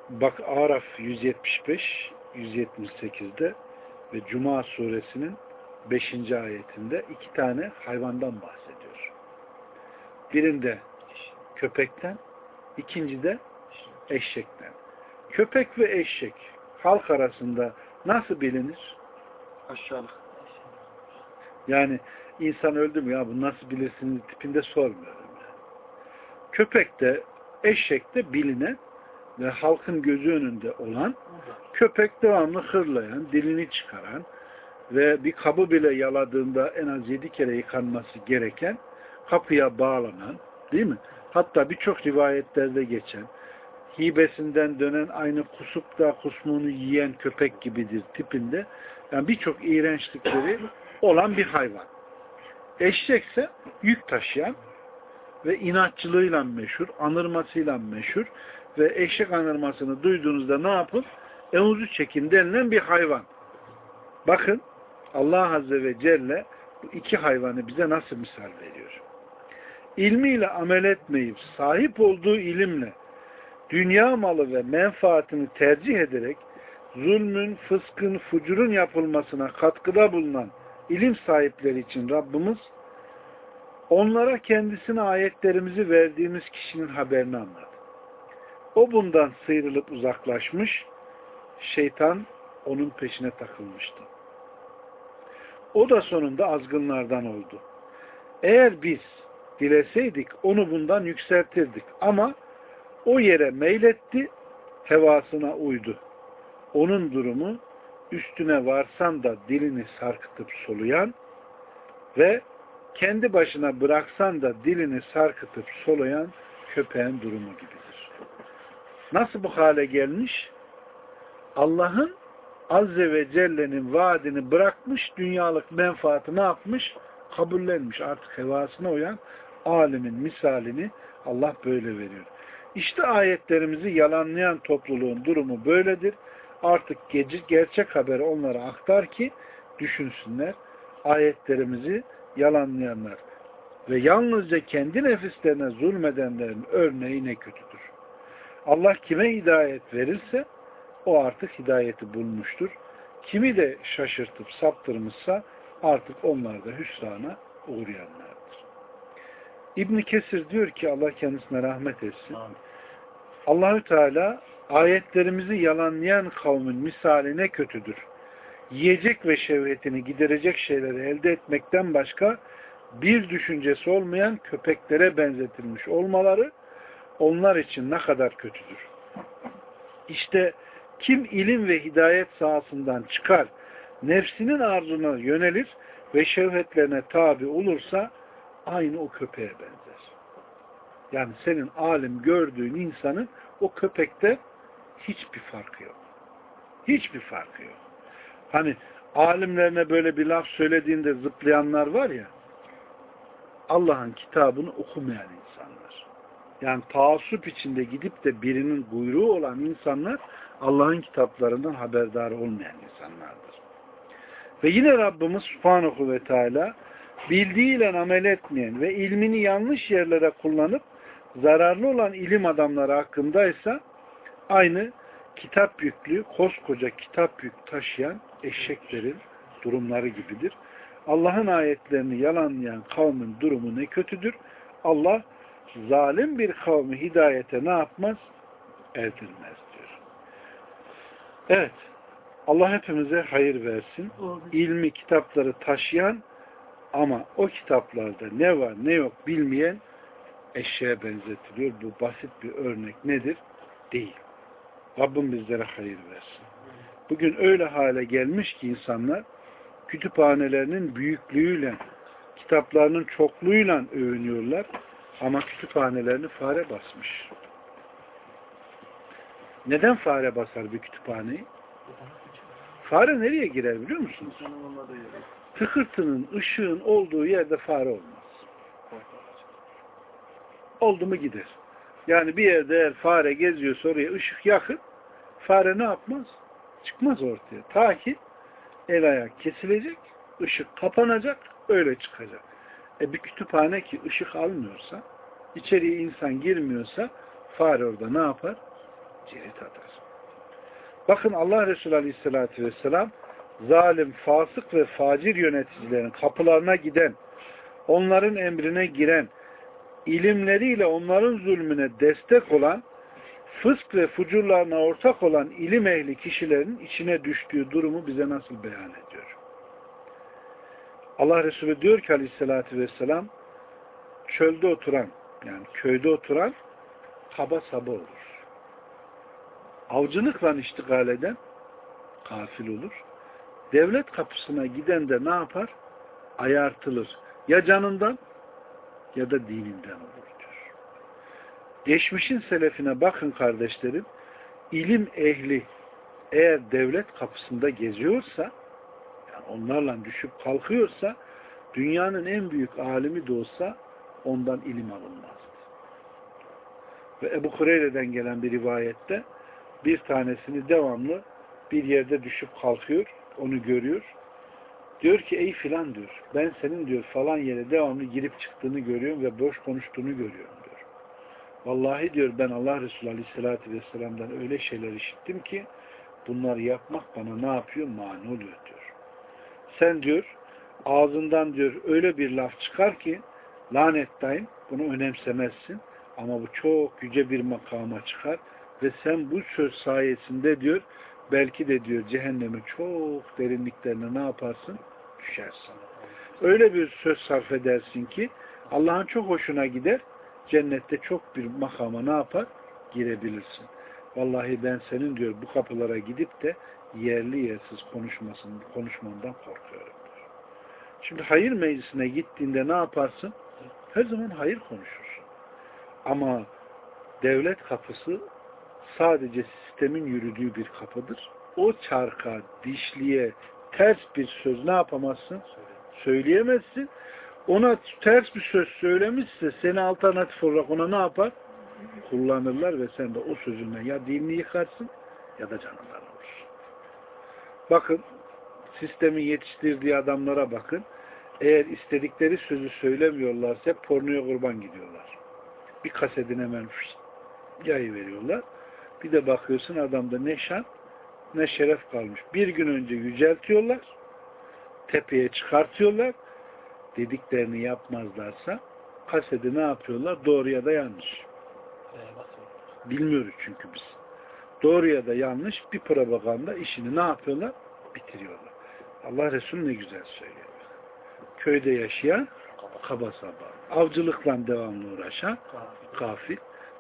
bak Araf 175 178'de ve Cuma suresinin 5. ayetinde iki tane hayvandan bahsediyor. Birinde köpekten, ikincide eşekten. Köpek ve eşek halk arasında nasıl bilinir? Aşağılık. Yani insan öldü mü ya bu nasıl bilirsiniz tipinde sormuyorum. Yani. Köpek de eşek de bilinen ve halkın gözü önünde olan köpek devamlı hırlayan, dilini çıkaran ve bir kabı bile yaladığında en az yedi kere yıkanması gereken kapıya bağlanan değil mi? Hatta birçok rivayetlerde geçen hibesinden dönen aynı kusup da kusmunu yiyen köpek gibidir tipinde. Yani birçok iğrençlikleri olan bir hayvan. Eşekse yük taşıyan ve inatçılığıyla meşhur, anırmasıyla meşhur ve eşek anırmasını duyduğunuzda ne yapın? Evuzu çekin denilen bir hayvan. Bakın Allah Azze ve Celle bu iki hayvanı bize nasıl misal veriyor. İlmiyle amel etmeyip sahip olduğu ilimle dünya malı ve menfaatini tercih ederek zulmün, fıskın, fucurun yapılmasına katkıda bulunan ilim sahipleri için Rabbimiz onlara kendisine ayetlerimizi verdiğimiz kişinin haberini anladı. O bundan sıyrılıp uzaklaşmış, şeytan onun peşine takılmıştı. O da sonunda azgınlardan oldu. Eğer biz dileseydik onu bundan yükseltirdik ama o yere meyletti, hevasına uydu. Onun durumu üstüne varsan da dilini sarkıtıp soluyan ve kendi başına bıraksan da dilini sarkıtıp soluyan köpeğin durumu gibidir. Nasıl bu hale gelmiş? Allah'ın Azze ve Celle'nin vaadini bırakmış, dünyalık menfaati ne yapmış? Kabullenmiş. Artık hevasına uyan alimin misalini Allah böyle veriyor. İşte ayetlerimizi yalanlayan topluluğun durumu böyledir. Artık gerçek haberi onlara aktar ki düşünsünler. Ayetlerimizi yalanlayanlar ve yalnızca kendi nefislerine zulmedenlerin örneği ne kötüdür. Allah kime hidayet verirse o artık hidayeti bulmuştur. Kimi de şaşırtıp saptırmışsa artık onlar da hüsrana uğrayanlardır. İbn Kesir diyor ki Allah kendisine rahmet etsin. Allahü Teala ayetlerimizi yalanlayan kavmin misali ne kötüdür. Yiyecek ve şevhetini giderecek şeyleri elde etmekten başka bir düşüncesi olmayan köpeklere benzetilmiş olmaları onlar için ne kadar kötüdür. İşte kim ilim ve hidayet sahasından çıkar, nefsinin arzuna yönelir ve şevhetlerine tabi olursa aynı o köpeğe benzer. Yani senin alim gördüğün insanın o köpekte hiçbir farkı yok. Hiçbir farkı yok. Hani alimlerine böyle bir laf söylediğinde zıplayanlar var ya Allah'ın kitabını okumayan insanlar. Yani taassup içinde gidip de birinin kuyruğu olan insanlar Allah'ın kitaplarından haberdar olmayan insanlardır. Ve yine Rabbimiz Subhanahu ve Teala bildiğiyle amel etmeyen ve ilmini yanlış yerlere kullanıp zararlı olan ilim adamları hakkındaysa aynı kitap yüklü, koskoca kitap yük taşıyan eşeklerin durumları gibidir. Allah'ın ayetlerini yalanlayan kavmin durumu ne kötüdür. Allah zalim bir kavmi hidayete ne yapmaz? Erdirmez diyor. Evet. Allah hepimize hayır versin. İlmi kitapları taşıyan ama o kitaplarda ne var ne yok bilmeyen eşeğe benzetiliyor. Bu basit bir örnek nedir? Değil. Rabbim bizlere hayır versin. Bugün öyle hale gelmiş ki insanlar kütüphanelerinin büyüklüğüyle, kitaplarının çokluğuyla övünüyorlar ama kütüphanelerini fare basmış. Neden fare basar bir kütüphaneyi? Fare nereye girer biliyor musunuz? Tıkırtının, ışığın olduğu yerde fare olmaz. Oldu mu gider. Yani bir yerde eğer fare geziyorsa oraya ışık yakın, fare ne yapmaz? Çıkmaz ortaya. Ta ki el ayak kesilecek, ışık kapanacak, öyle çıkacak. E bir kütüphane ki ışık almıyorsa, içeriye insan girmiyorsa, fare orada ne yapar? Cirit atar. Bakın Allah Resulü Aleyhisselatü Vesselam zalim, fasık ve facir yöneticilerin kapılarına giden, onların emrine giren, ilimleriyle onların zulmüne destek olan, fısk ve fucurlarına ortak olan ilim ehli kişilerin içine düştüğü durumu bize nasıl beyan ediyor? Allah Resulü diyor ki aleyhissalatü vesselam çölde oturan yani köyde oturan kaba saba olur. Avcılıkla iştigal eden kafil olur. Devlet kapısına giden de ne yapar? Ayartılır. Ya canından ya da dininden olur. Geçmişin selefine bakın kardeşlerim. ilim ehli eğer devlet kapısında geziyorsa yani onlarla düşüp kalkıyorsa dünyanın en büyük alimi de olsa ondan ilim alınmazdı. Ve Ebu Hureyre'den gelen bir rivayette bir tanesini devamlı bir yerde düşüp kalkıyor, onu görüyor. Diyor ki ey filan diyor, ben senin diyor falan yere devamlı girip çıktığını görüyorum ve boş konuştuğunu görüyorum diyor. Vallahi diyor ben Allah Resulü Aleyhisselatü Vesselam'dan öyle şeyler işittim ki bunları yapmak bana ne yapıyor? Mani oluyor diyor. Sen diyor ağzından diyor öyle bir laf çıkar ki lanettayım bunu önemsemezsin ama bu çok yüce bir makama çıkar ve sen bu söz sayesinde diyor belki de diyor cehennemin çok derinliklerine ne yaparsın? Düşersin. Öyle bir söz sarf edersin ki Allah'ın çok hoşuna gider cennette çok bir makama ne yapar? Girebilirsin. Vallahi ben senin diyor bu kapılara gidip de yerli yersiz konuşmasın, konuşmandan korkuyorum diyor. Şimdi hayır meclisine gittiğinde ne yaparsın? Her zaman hayır konuşursun. Ama devlet kapısı sadece sistemin yürüdüğü bir kapıdır. O çarka, dişliye, ters bir söz ne yapamazsın? Söyleyemezsin. Ona ters bir söz söylemişse seni alternatif olarak ona ne yapar? Kullanırlar ve sen de o sözünden ya dinini yıkarsın ya da canından olursun. Bakın sistemin yetiştirdiği adamlara bakın. Eğer istedikleri sözü söylemiyorlarsa pornoya kurban gidiyorlar. Bir kasedin hemen yayı veriyorlar. Bir de bakıyorsun adamda ne şan ne şeref kalmış. Bir gün önce yüceltiyorlar. Tepeye çıkartıyorlar. Dediklerini yapmazlarsa kasedi ne yapıyorlar? Doğru ya da yanlış. Bilmiyoruz çünkü biz. Doğru ya da yanlış bir propaganda işini ne yapıyorlar? Bitiriyorlar. Allah Resulü ne güzel söylüyor. Köyde yaşayan kaba saba. Avcılıkla devamlı uğraşan kafir.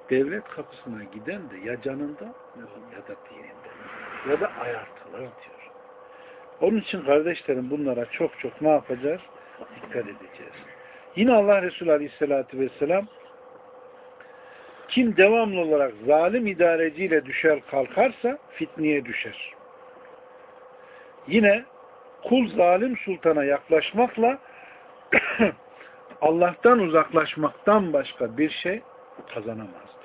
Devlet kapısına giden de ya canında ya da dininde ya da ayartılır diyor. Onun için kardeşlerim bunlara çok çok ne yapacağız? Dikkat edeceğiz. Yine Allah Resulü Aleyhisselatü Vesselam kim devamlı olarak zalim idareciyle düşer kalkarsa fitneye düşer. Yine kul zalim sultana yaklaşmakla (clears throat) Allah'tan uzaklaşmaktan başka bir şey kazanamaz.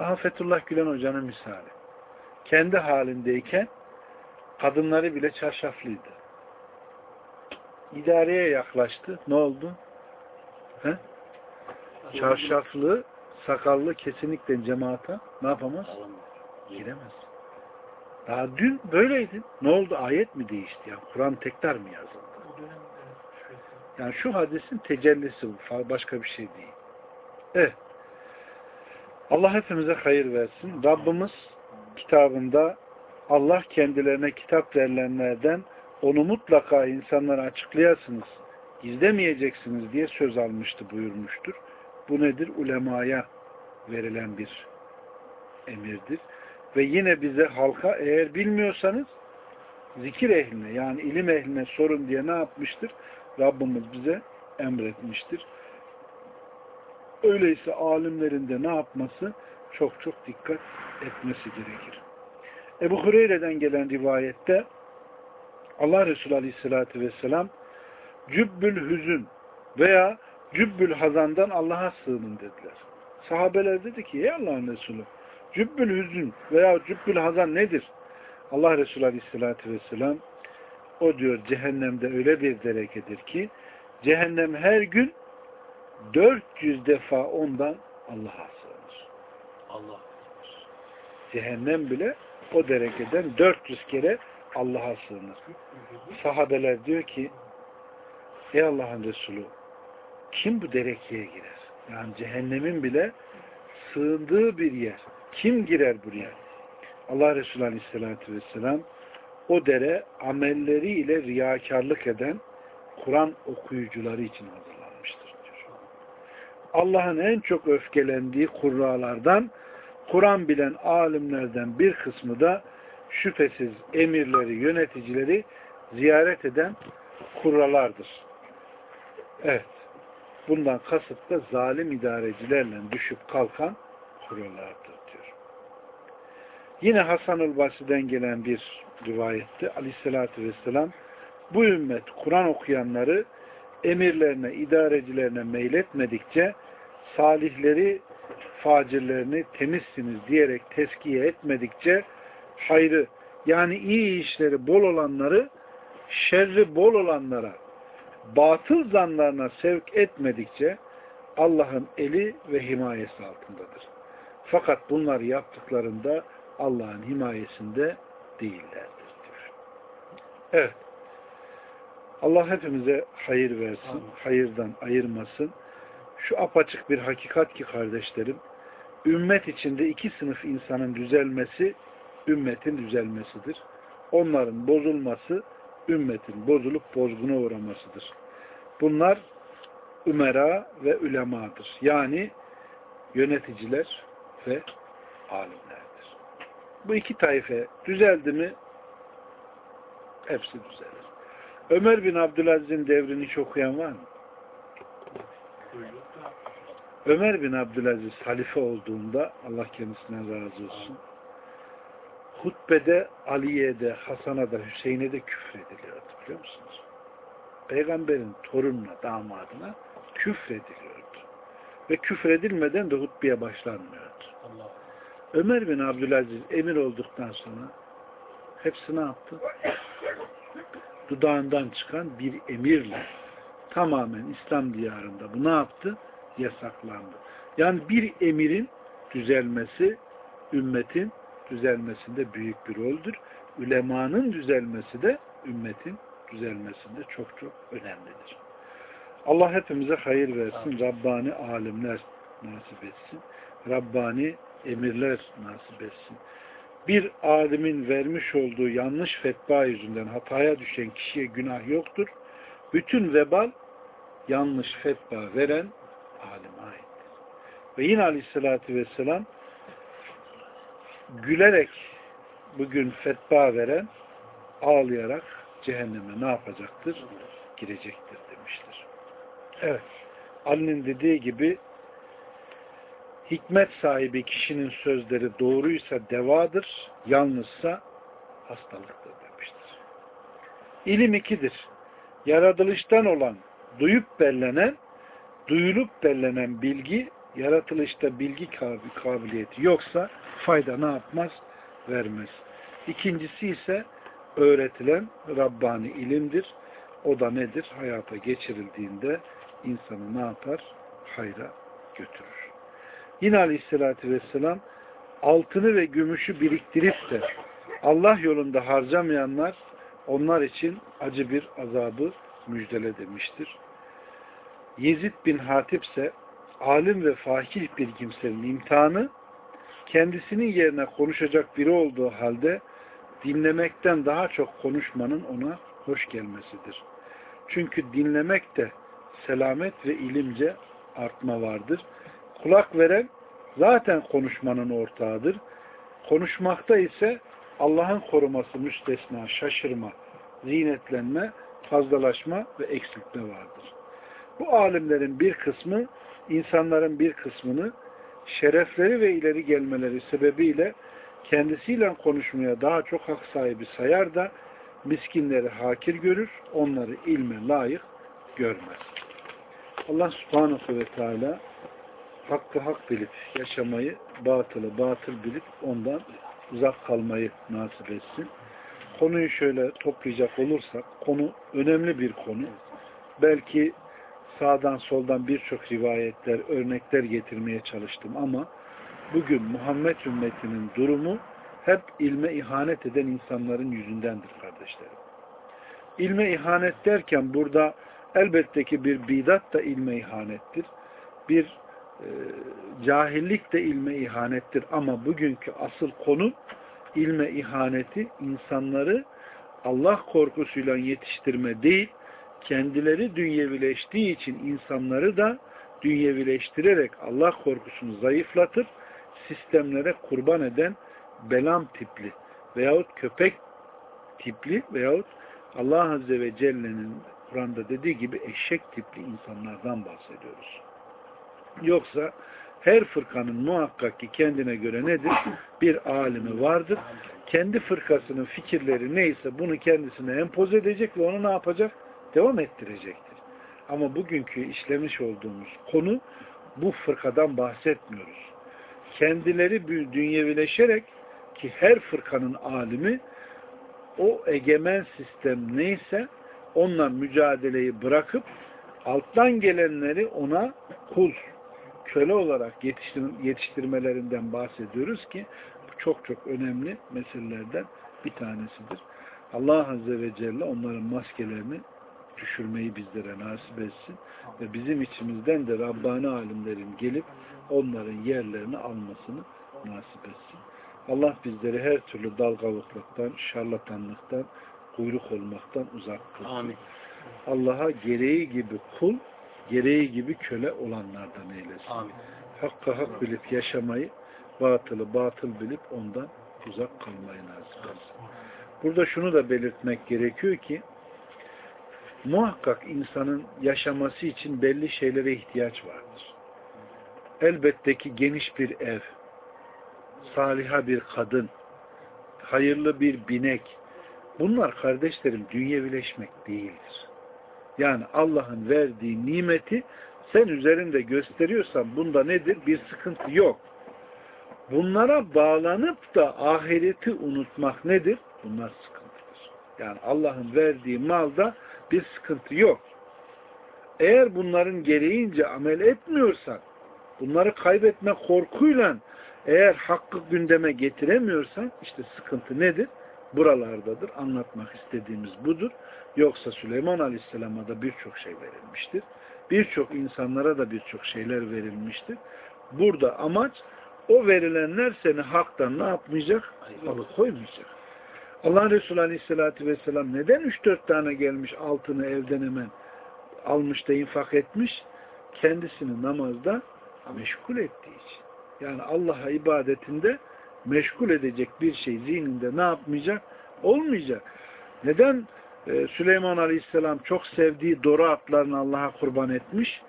Aha Fethullah Gülen Hoca'nın misali. Kendi halindeyken kadınları bile çarşaflıydı. İdareye yaklaştı. Ne oldu? He? Çarşaflı, sakallı kesinlikle cemaata ne yapamaz? Giremez. Daha dün böyleydin. Ne oldu? Ayet mi değişti? Yani Kur'an tekrar mı yazıldı? Yani şu hadisin tecellisi bu. Başka bir şey değil. Evet. Allah hepimize hayır versin. Rabbimiz kitabında Allah kendilerine kitap verilenlerden onu mutlaka insanlara açıklayasınız, gizlemeyeceksiniz diye söz almıştı buyurmuştur. Bu nedir? Ulemaya verilen bir emirdir. Ve yine bize halka eğer bilmiyorsanız zikir ehline yani ilim ehline sorun diye ne yapmıştır? Rabbimiz bize emretmiştir. Öyleyse alimlerin de ne yapması? Çok çok dikkat etmesi gerekir. Ebu Hureyre'den gelen rivayette Allah Resulü Aleyhisselatü Vesselam cübbül hüzün veya cübbül hazandan Allah'a sığının dediler. Sahabeler dedi ki ey Allah'ın Resulü cübbül hüzün veya cübbül hazan nedir? Allah Resulü Aleyhisselatü Vesselam o diyor cehennemde öyle bir derekedir ki cehennem her gün 400 defa ondan Allah'a sığınır. Allah. Cehennem bile o derekeden 400 kere Allah'a sığınır. Sahabeler diyor ki Ey Allah'ın Resulü kim bu derekeye girer? Yani cehennemin bile sığındığı bir yer. Kim girer buraya? Allah Resulü Aleyhisselatü Vesselam o dere amelleriyle riyakarlık eden, Kur'an okuyucuları için hazırlanmıştır diyor. Allah'ın en çok öfkelendiği kurralardan, Kur'an bilen alimlerden bir kısmı da şüphesiz emirleri, yöneticileri ziyaret eden kurralardır. Evet. Bundan kasıt da zalim idarecilerle düşüp kalkan kurralardır diyor. Yine Hasan-ül Basri'den gelen bir rivayette aleyhissalatü vesselam bu ümmet Kur'an okuyanları emirlerine, idarecilerine meyletmedikçe salihleri, facirlerini temizsiniz diyerek teskiye etmedikçe hayrı yani iyi işleri bol olanları şerri bol olanlara batıl zanlarına sevk etmedikçe Allah'ın eli ve himayesi altındadır. Fakat bunlar yaptıklarında Allah'ın himayesinde değillerdir diyor. Evet. Allah hepimize hayır versin, hayırdan ayırmasın. Şu apaçık bir hakikat ki kardeşlerim, ümmet içinde iki sınıf insanın düzelmesi, ümmetin düzelmesidir. Onların bozulması, ümmetin bozulup bozguna uğramasıdır. Bunlar ümera ve ülemadır. Yani yöneticiler ve alimlerdir. Bu iki taife düzeldi mi hepsi düzelir. Ömer bin Abdülaziz'in devrini hiç okuyan var mı? Ömer bin Abdülaziz halife olduğunda Allah kendisine razı olsun. Hutbede Ali'ye de, Hasan'a da, Hüseyin'e de küfrediliyordu biliyor musunuz? Peygamberin torununa, damadına küfrediliyordu. Ve küfredilmeden de hutbeye başlanmıyordu. Ömer bin Abdülaziz emir olduktan sonra hepsi ne yaptı? Dudağından çıkan bir emirle tamamen İslam diyarında bu ne yaptı? Yasaklandı. Yani bir emirin düzelmesi ümmetin düzelmesinde büyük bir roldür. Ülemanın düzelmesi de ümmetin düzelmesinde çok çok önemlidir. Allah hepimize hayır versin. Rabbani alimler nasip etsin. Rabbani emirler nasip etsin. Bir alimin vermiş olduğu yanlış fetva yüzünden hataya düşen kişiye günah yoktur. Bütün vebal yanlış fetva veren alime aittir. Ve yine aleyhissalatü vesselam gülerek bugün fetva veren ağlayarak cehenneme ne yapacaktır? Girecektir demiştir. Evet. Ali'nin dediği gibi hikmet sahibi kişinin sözleri doğruysa devadır, yanlışsa hastalıktır demiştir. İlim ikidir. Yaratılıştan olan, duyup bellenen, duyulup bellenen bilgi, yaratılışta bilgi kabiliyeti yoksa fayda ne yapmaz? Vermez. İkincisi ise öğretilen Rabbani ilimdir. O da nedir? Hayata geçirildiğinde insanı ne yapar? Hayra götürür. Yine aleyhissalatü vesselam altını ve gümüşü biriktirip de Allah yolunda harcamayanlar onlar için acı bir azabı müjdele demiştir. Yezid bin Hatip ise alim ve fakih bir kimsenin imtihanı kendisinin yerine konuşacak biri olduğu halde dinlemekten daha çok konuşmanın ona hoş gelmesidir. Çünkü dinlemek de selamet ve ilimce artma vardır. Kulak veren zaten konuşmanın ortağıdır. Konuşmakta ise Allah'ın koruması müstesna, şaşırma, zinetlenme, fazlalaşma ve eksiltme vardır. Bu alimlerin bir kısmı insanların bir kısmını şerefleri ve ileri gelmeleri sebebiyle kendisiyle konuşmaya daha çok hak sahibi sayar da miskinleri hakir görür, onları ilme layık görmez. Allah subhanahu ve teala hakkı hak bilip yaşamayı, batılı batıl bilip ondan uzak kalmayı nasip etsin. Konuyu şöyle toplayacak olursak, konu önemli bir konu. Belki sağdan soldan birçok rivayetler, örnekler getirmeye çalıştım ama bugün Muhammed ümmetinin durumu hep ilme ihanet eden insanların yüzündendir kardeşlerim. İlme ihanet derken burada elbette ki bir bidat da ilme ihanettir. Bir cahillik de ilme ihanettir ama bugünkü asıl konu ilme ihaneti insanları Allah korkusuyla yetiştirme değil, kendileri dünyevileştiği için insanları da dünyevileştirerek Allah korkusunu zayıflatır, sistemlere kurban eden belam tipli veyahut köpek tipli veyahut Allah Azze ve Celle'nin Kur'an'da dediği gibi eşek tipli insanlardan bahsediyoruz. Yoksa her fırkanın muhakkak ki kendine göre nedir? Bir alimi vardır. Kendi fırkasının fikirleri neyse bunu kendisine empoze edecek ve onu ne yapacak? Devam ettirecektir. Ama bugünkü işlemiş olduğumuz konu bu fırkadan bahsetmiyoruz. Kendileri dünyevileşerek ki her fırkanın alimi o egemen sistem neyse onunla mücadeleyi bırakıp alttan gelenleri ona kul, köle olarak yetiştir yetiştirmelerinden bahsediyoruz ki bu çok çok önemli meselelerden bir tanesidir. Allah Azze ve Celle onların maskelerini düşürmeyi bizlere nasip etsin ve bizim içimizden de Rabbani alimlerin gelip onların yerlerini almasını nasip etsin. Allah bizleri her türlü dalgalıklıktan, şarlatanlıktan, kuyruk olmaktan uzak kılsın. Amin. Allah'a gereği gibi kul, gereği gibi köle olanlardan eylesin. Amin. Hakka hak bilip yaşamayı, batılı batıl bilip ondan uzak kalmayı nasip etsin. Burada şunu da belirtmek gerekiyor ki, muhakkak insanın yaşaması için belli şeylere ihtiyaç vardır. Elbette ki geniş bir ev, saliha bir kadın, hayırlı bir binek, bunlar kardeşlerim dünyevileşmek değildir. Yani Allah'ın verdiği nimeti sen üzerinde gösteriyorsan bunda nedir? Bir sıkıntı yok. Bunlara bağlanıp da ahireti unutmak nedir? Bunlar sıkıntıdır. Yani Allah'ın verdiği malda bir sıkıntı yok. Eğer bunların gereğince amel etmiyorsan, bunları kaybetme korkuyla eğer hakkı gündeme getiremiyorsan, işte sıkıntı nedir? Buralardadır. Anlatmak istediğimiz budur. Yoksa Süleyman Aleyhisselam'a da birçok şey verilmiştir. Birçok insanlara da birçok şeyler verilmiştir. Burada amaç o verilenler seni haktan ne yapmayacak? Alıkoymayacak. Allah Resulü Aleyhisselatü Vesselam neden 3-4 tane gelmiş altını evden hemen almış da infak etmiş? Kendisini namazda meşgul ettiği için. Yani Allah'a ibadetinde meşgul edecek bir şey zihninde ne yapmayacak? Olmayacak. Neden ee, Süleyman Aleyhisselam çok sevdiği doru atlarını Allah'a kurban etmiş?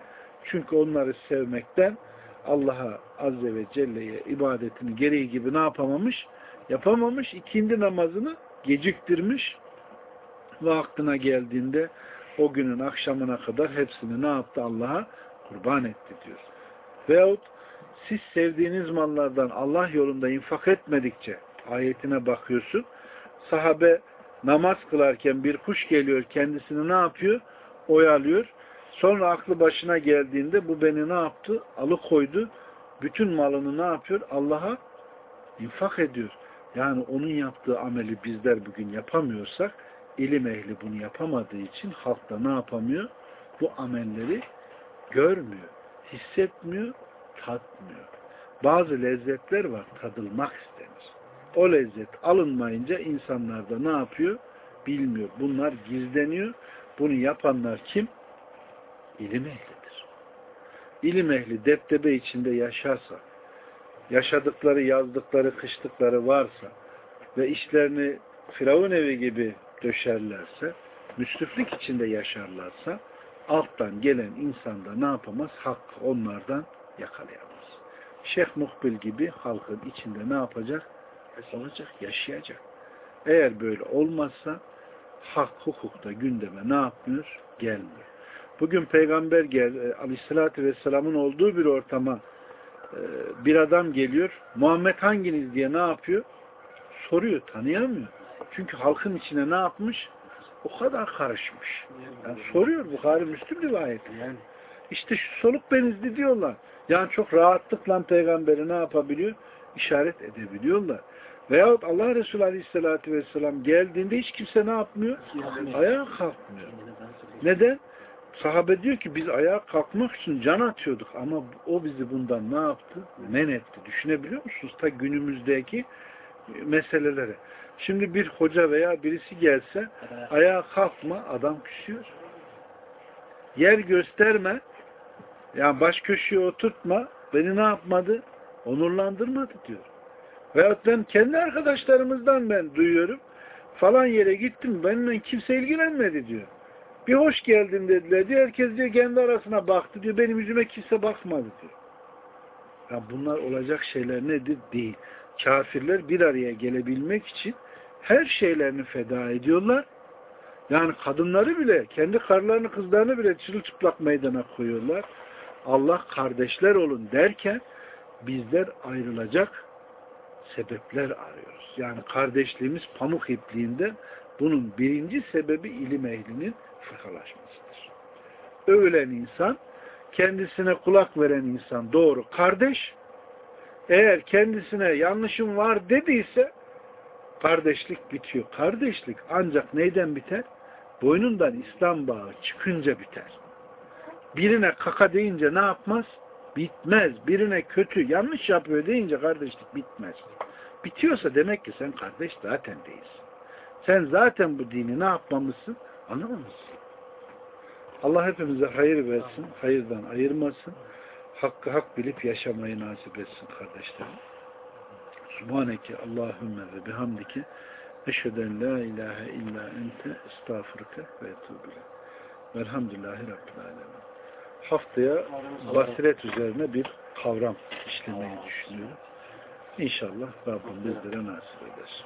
Çünkü onları sevmekten Allah'a Azze ve Celle'ye ibadetini gereği gibi ne yapamamış? Yapamamış. ikindi namazını geciktirmiş ve aklına geldiğinde o günün akşamına kadar hepsini ne yaptı Allah'a? Kurban etti diyor. Veyahut siz sevdiğiniz mallardan Allah yolunda infak etmedikçe ayetine bakıyorsun. Sahabe namaz kılarken bir kuş geliyor kendisini ne yapıyor? Oyalıyor. Sonra aklı başına geldiğinde bu beni ne yaptı? Alıkoydu. Bütün malını ne yapıyor? Allah'a infak ediyor. Yani onun yaptığı ameli bizler bugün yapamıyorsak ilim ehli bunu yapamadığı için halk da ne yapamıyor? Bu amelleri görmüyor, hissetmiyor, tatmıyor. Bazı lezzetler var, tadılmak istenir. O lezzet alınmayınca insanlar da ne yapıyor? Bilmiyor. Bunlar gizleniyor. Bunu yapanlar kim? İlim ehlidir. İlim ehli deptebe içinde yaşarsa, yaşadıkları, yazdıkları, kıştıkları varsa ve işlerini Firavun evi gibi döşerlerse, müslüflük içinde yaşarlarsa, alttan gelen insanda ne yapamaz? Hakkı onlardan yakalayamaz. Şeyh Muhbil gibi halkın içinde ne yapacak? Olacak, yaşayacak. Eğer böyle olmazsa hak hukukta gündeme ne yapmıyor? Gelmiyor. Bugün peygamber gel, e, aleyhissalatü vesselamın olduğu bir ortama e, bir adam geliyor. Muhammed hanginiz diye ne yapıyor? Soruyor, tanıyamıyor. Çünkü halkın içine ne yapmış? O kadar karışmış. Yani soruyor Bukhari Müslüm rivayeti. Yani işte şu soluk benizli diyorlar. Yani çok rahatlıkla peygamberi ne yapabiliyor? İşaret edebiliyorlar. Veyahut Allah Resulü Aleyhisselatü Vesselam geldiğinde hiç kimse ne yapmıyor? Ayağa kalkmıyor. Neden? Sahabe diyor ki biz ayağa kalkmak için can atıyorduk ama o bizi bundan ne yaptı? Men etti. Düşünebiliyor musunuz? Ta günümüzdeki meselelere. Şimdi bir hoca veya birisi gelse ayağa kalkma adam küsüyor. yer gösterme, yani baş köşeye oturtma, beni ne yapmadı? Onurlandırmadı diyor. Veyahut ben kendi arkadaşlarımızdan ben duyuyorum. Falan yere gittim, benimle kimse ilgilenmedi diyor. Bir hoş geldin dediler diyor. Herkes diyor kendi arasına baktı diyor. Benim yüzüme kimse bakmadı diyor. Ya bunlar olacak şeyler nedir? Değil. Kafirler bir araya gelebilmek için her şeylerini feda ediyorlar. Yani kadınları bile, kendi karılarını, kızlarını bile çırılçıplak meydana koyuyorlar. Allah kardeşler olun derken bizler ayrılacak sebepler arıyoruz. Yani kardeşliğimiz pamuk ipliğinden bunun birinci sebebi ilim ehlinin fıkhalaşmasıdır. Övülen insan, kendisine kulak veren insan doğru kardeş, eğer kendisine yanlışım var dediyse kardeşlik bitiyor. Kardeşlik ancak neyden biter? Boynundan İslam bağı çıkınca biter. Birine kaka deyince ne yapmaz? Bitmez. Birine kötü, yanlış yapıyor deyince kardeşlik bitmez. Bitiyorsa demek ki sen kardeş zaten değilsin. Sen zaten bu dini ne yapmamışsın? Anlamamışsın. Allah hepimize hayır versin, hayırdan ayırmasın. Hakkı hak bilip yaşamayı nasip etsin kardeşlerim. Subhaneke Allahümme ve bihamdike eşheden la ilahe illa ente estağfurke ve etubile. Velhamdülillahi Rabbil Alemin. Haftaya basiret üzerine bir kavram işlemeyi düşünüyorum. İnşallah Rabbim bizlere nasip eder.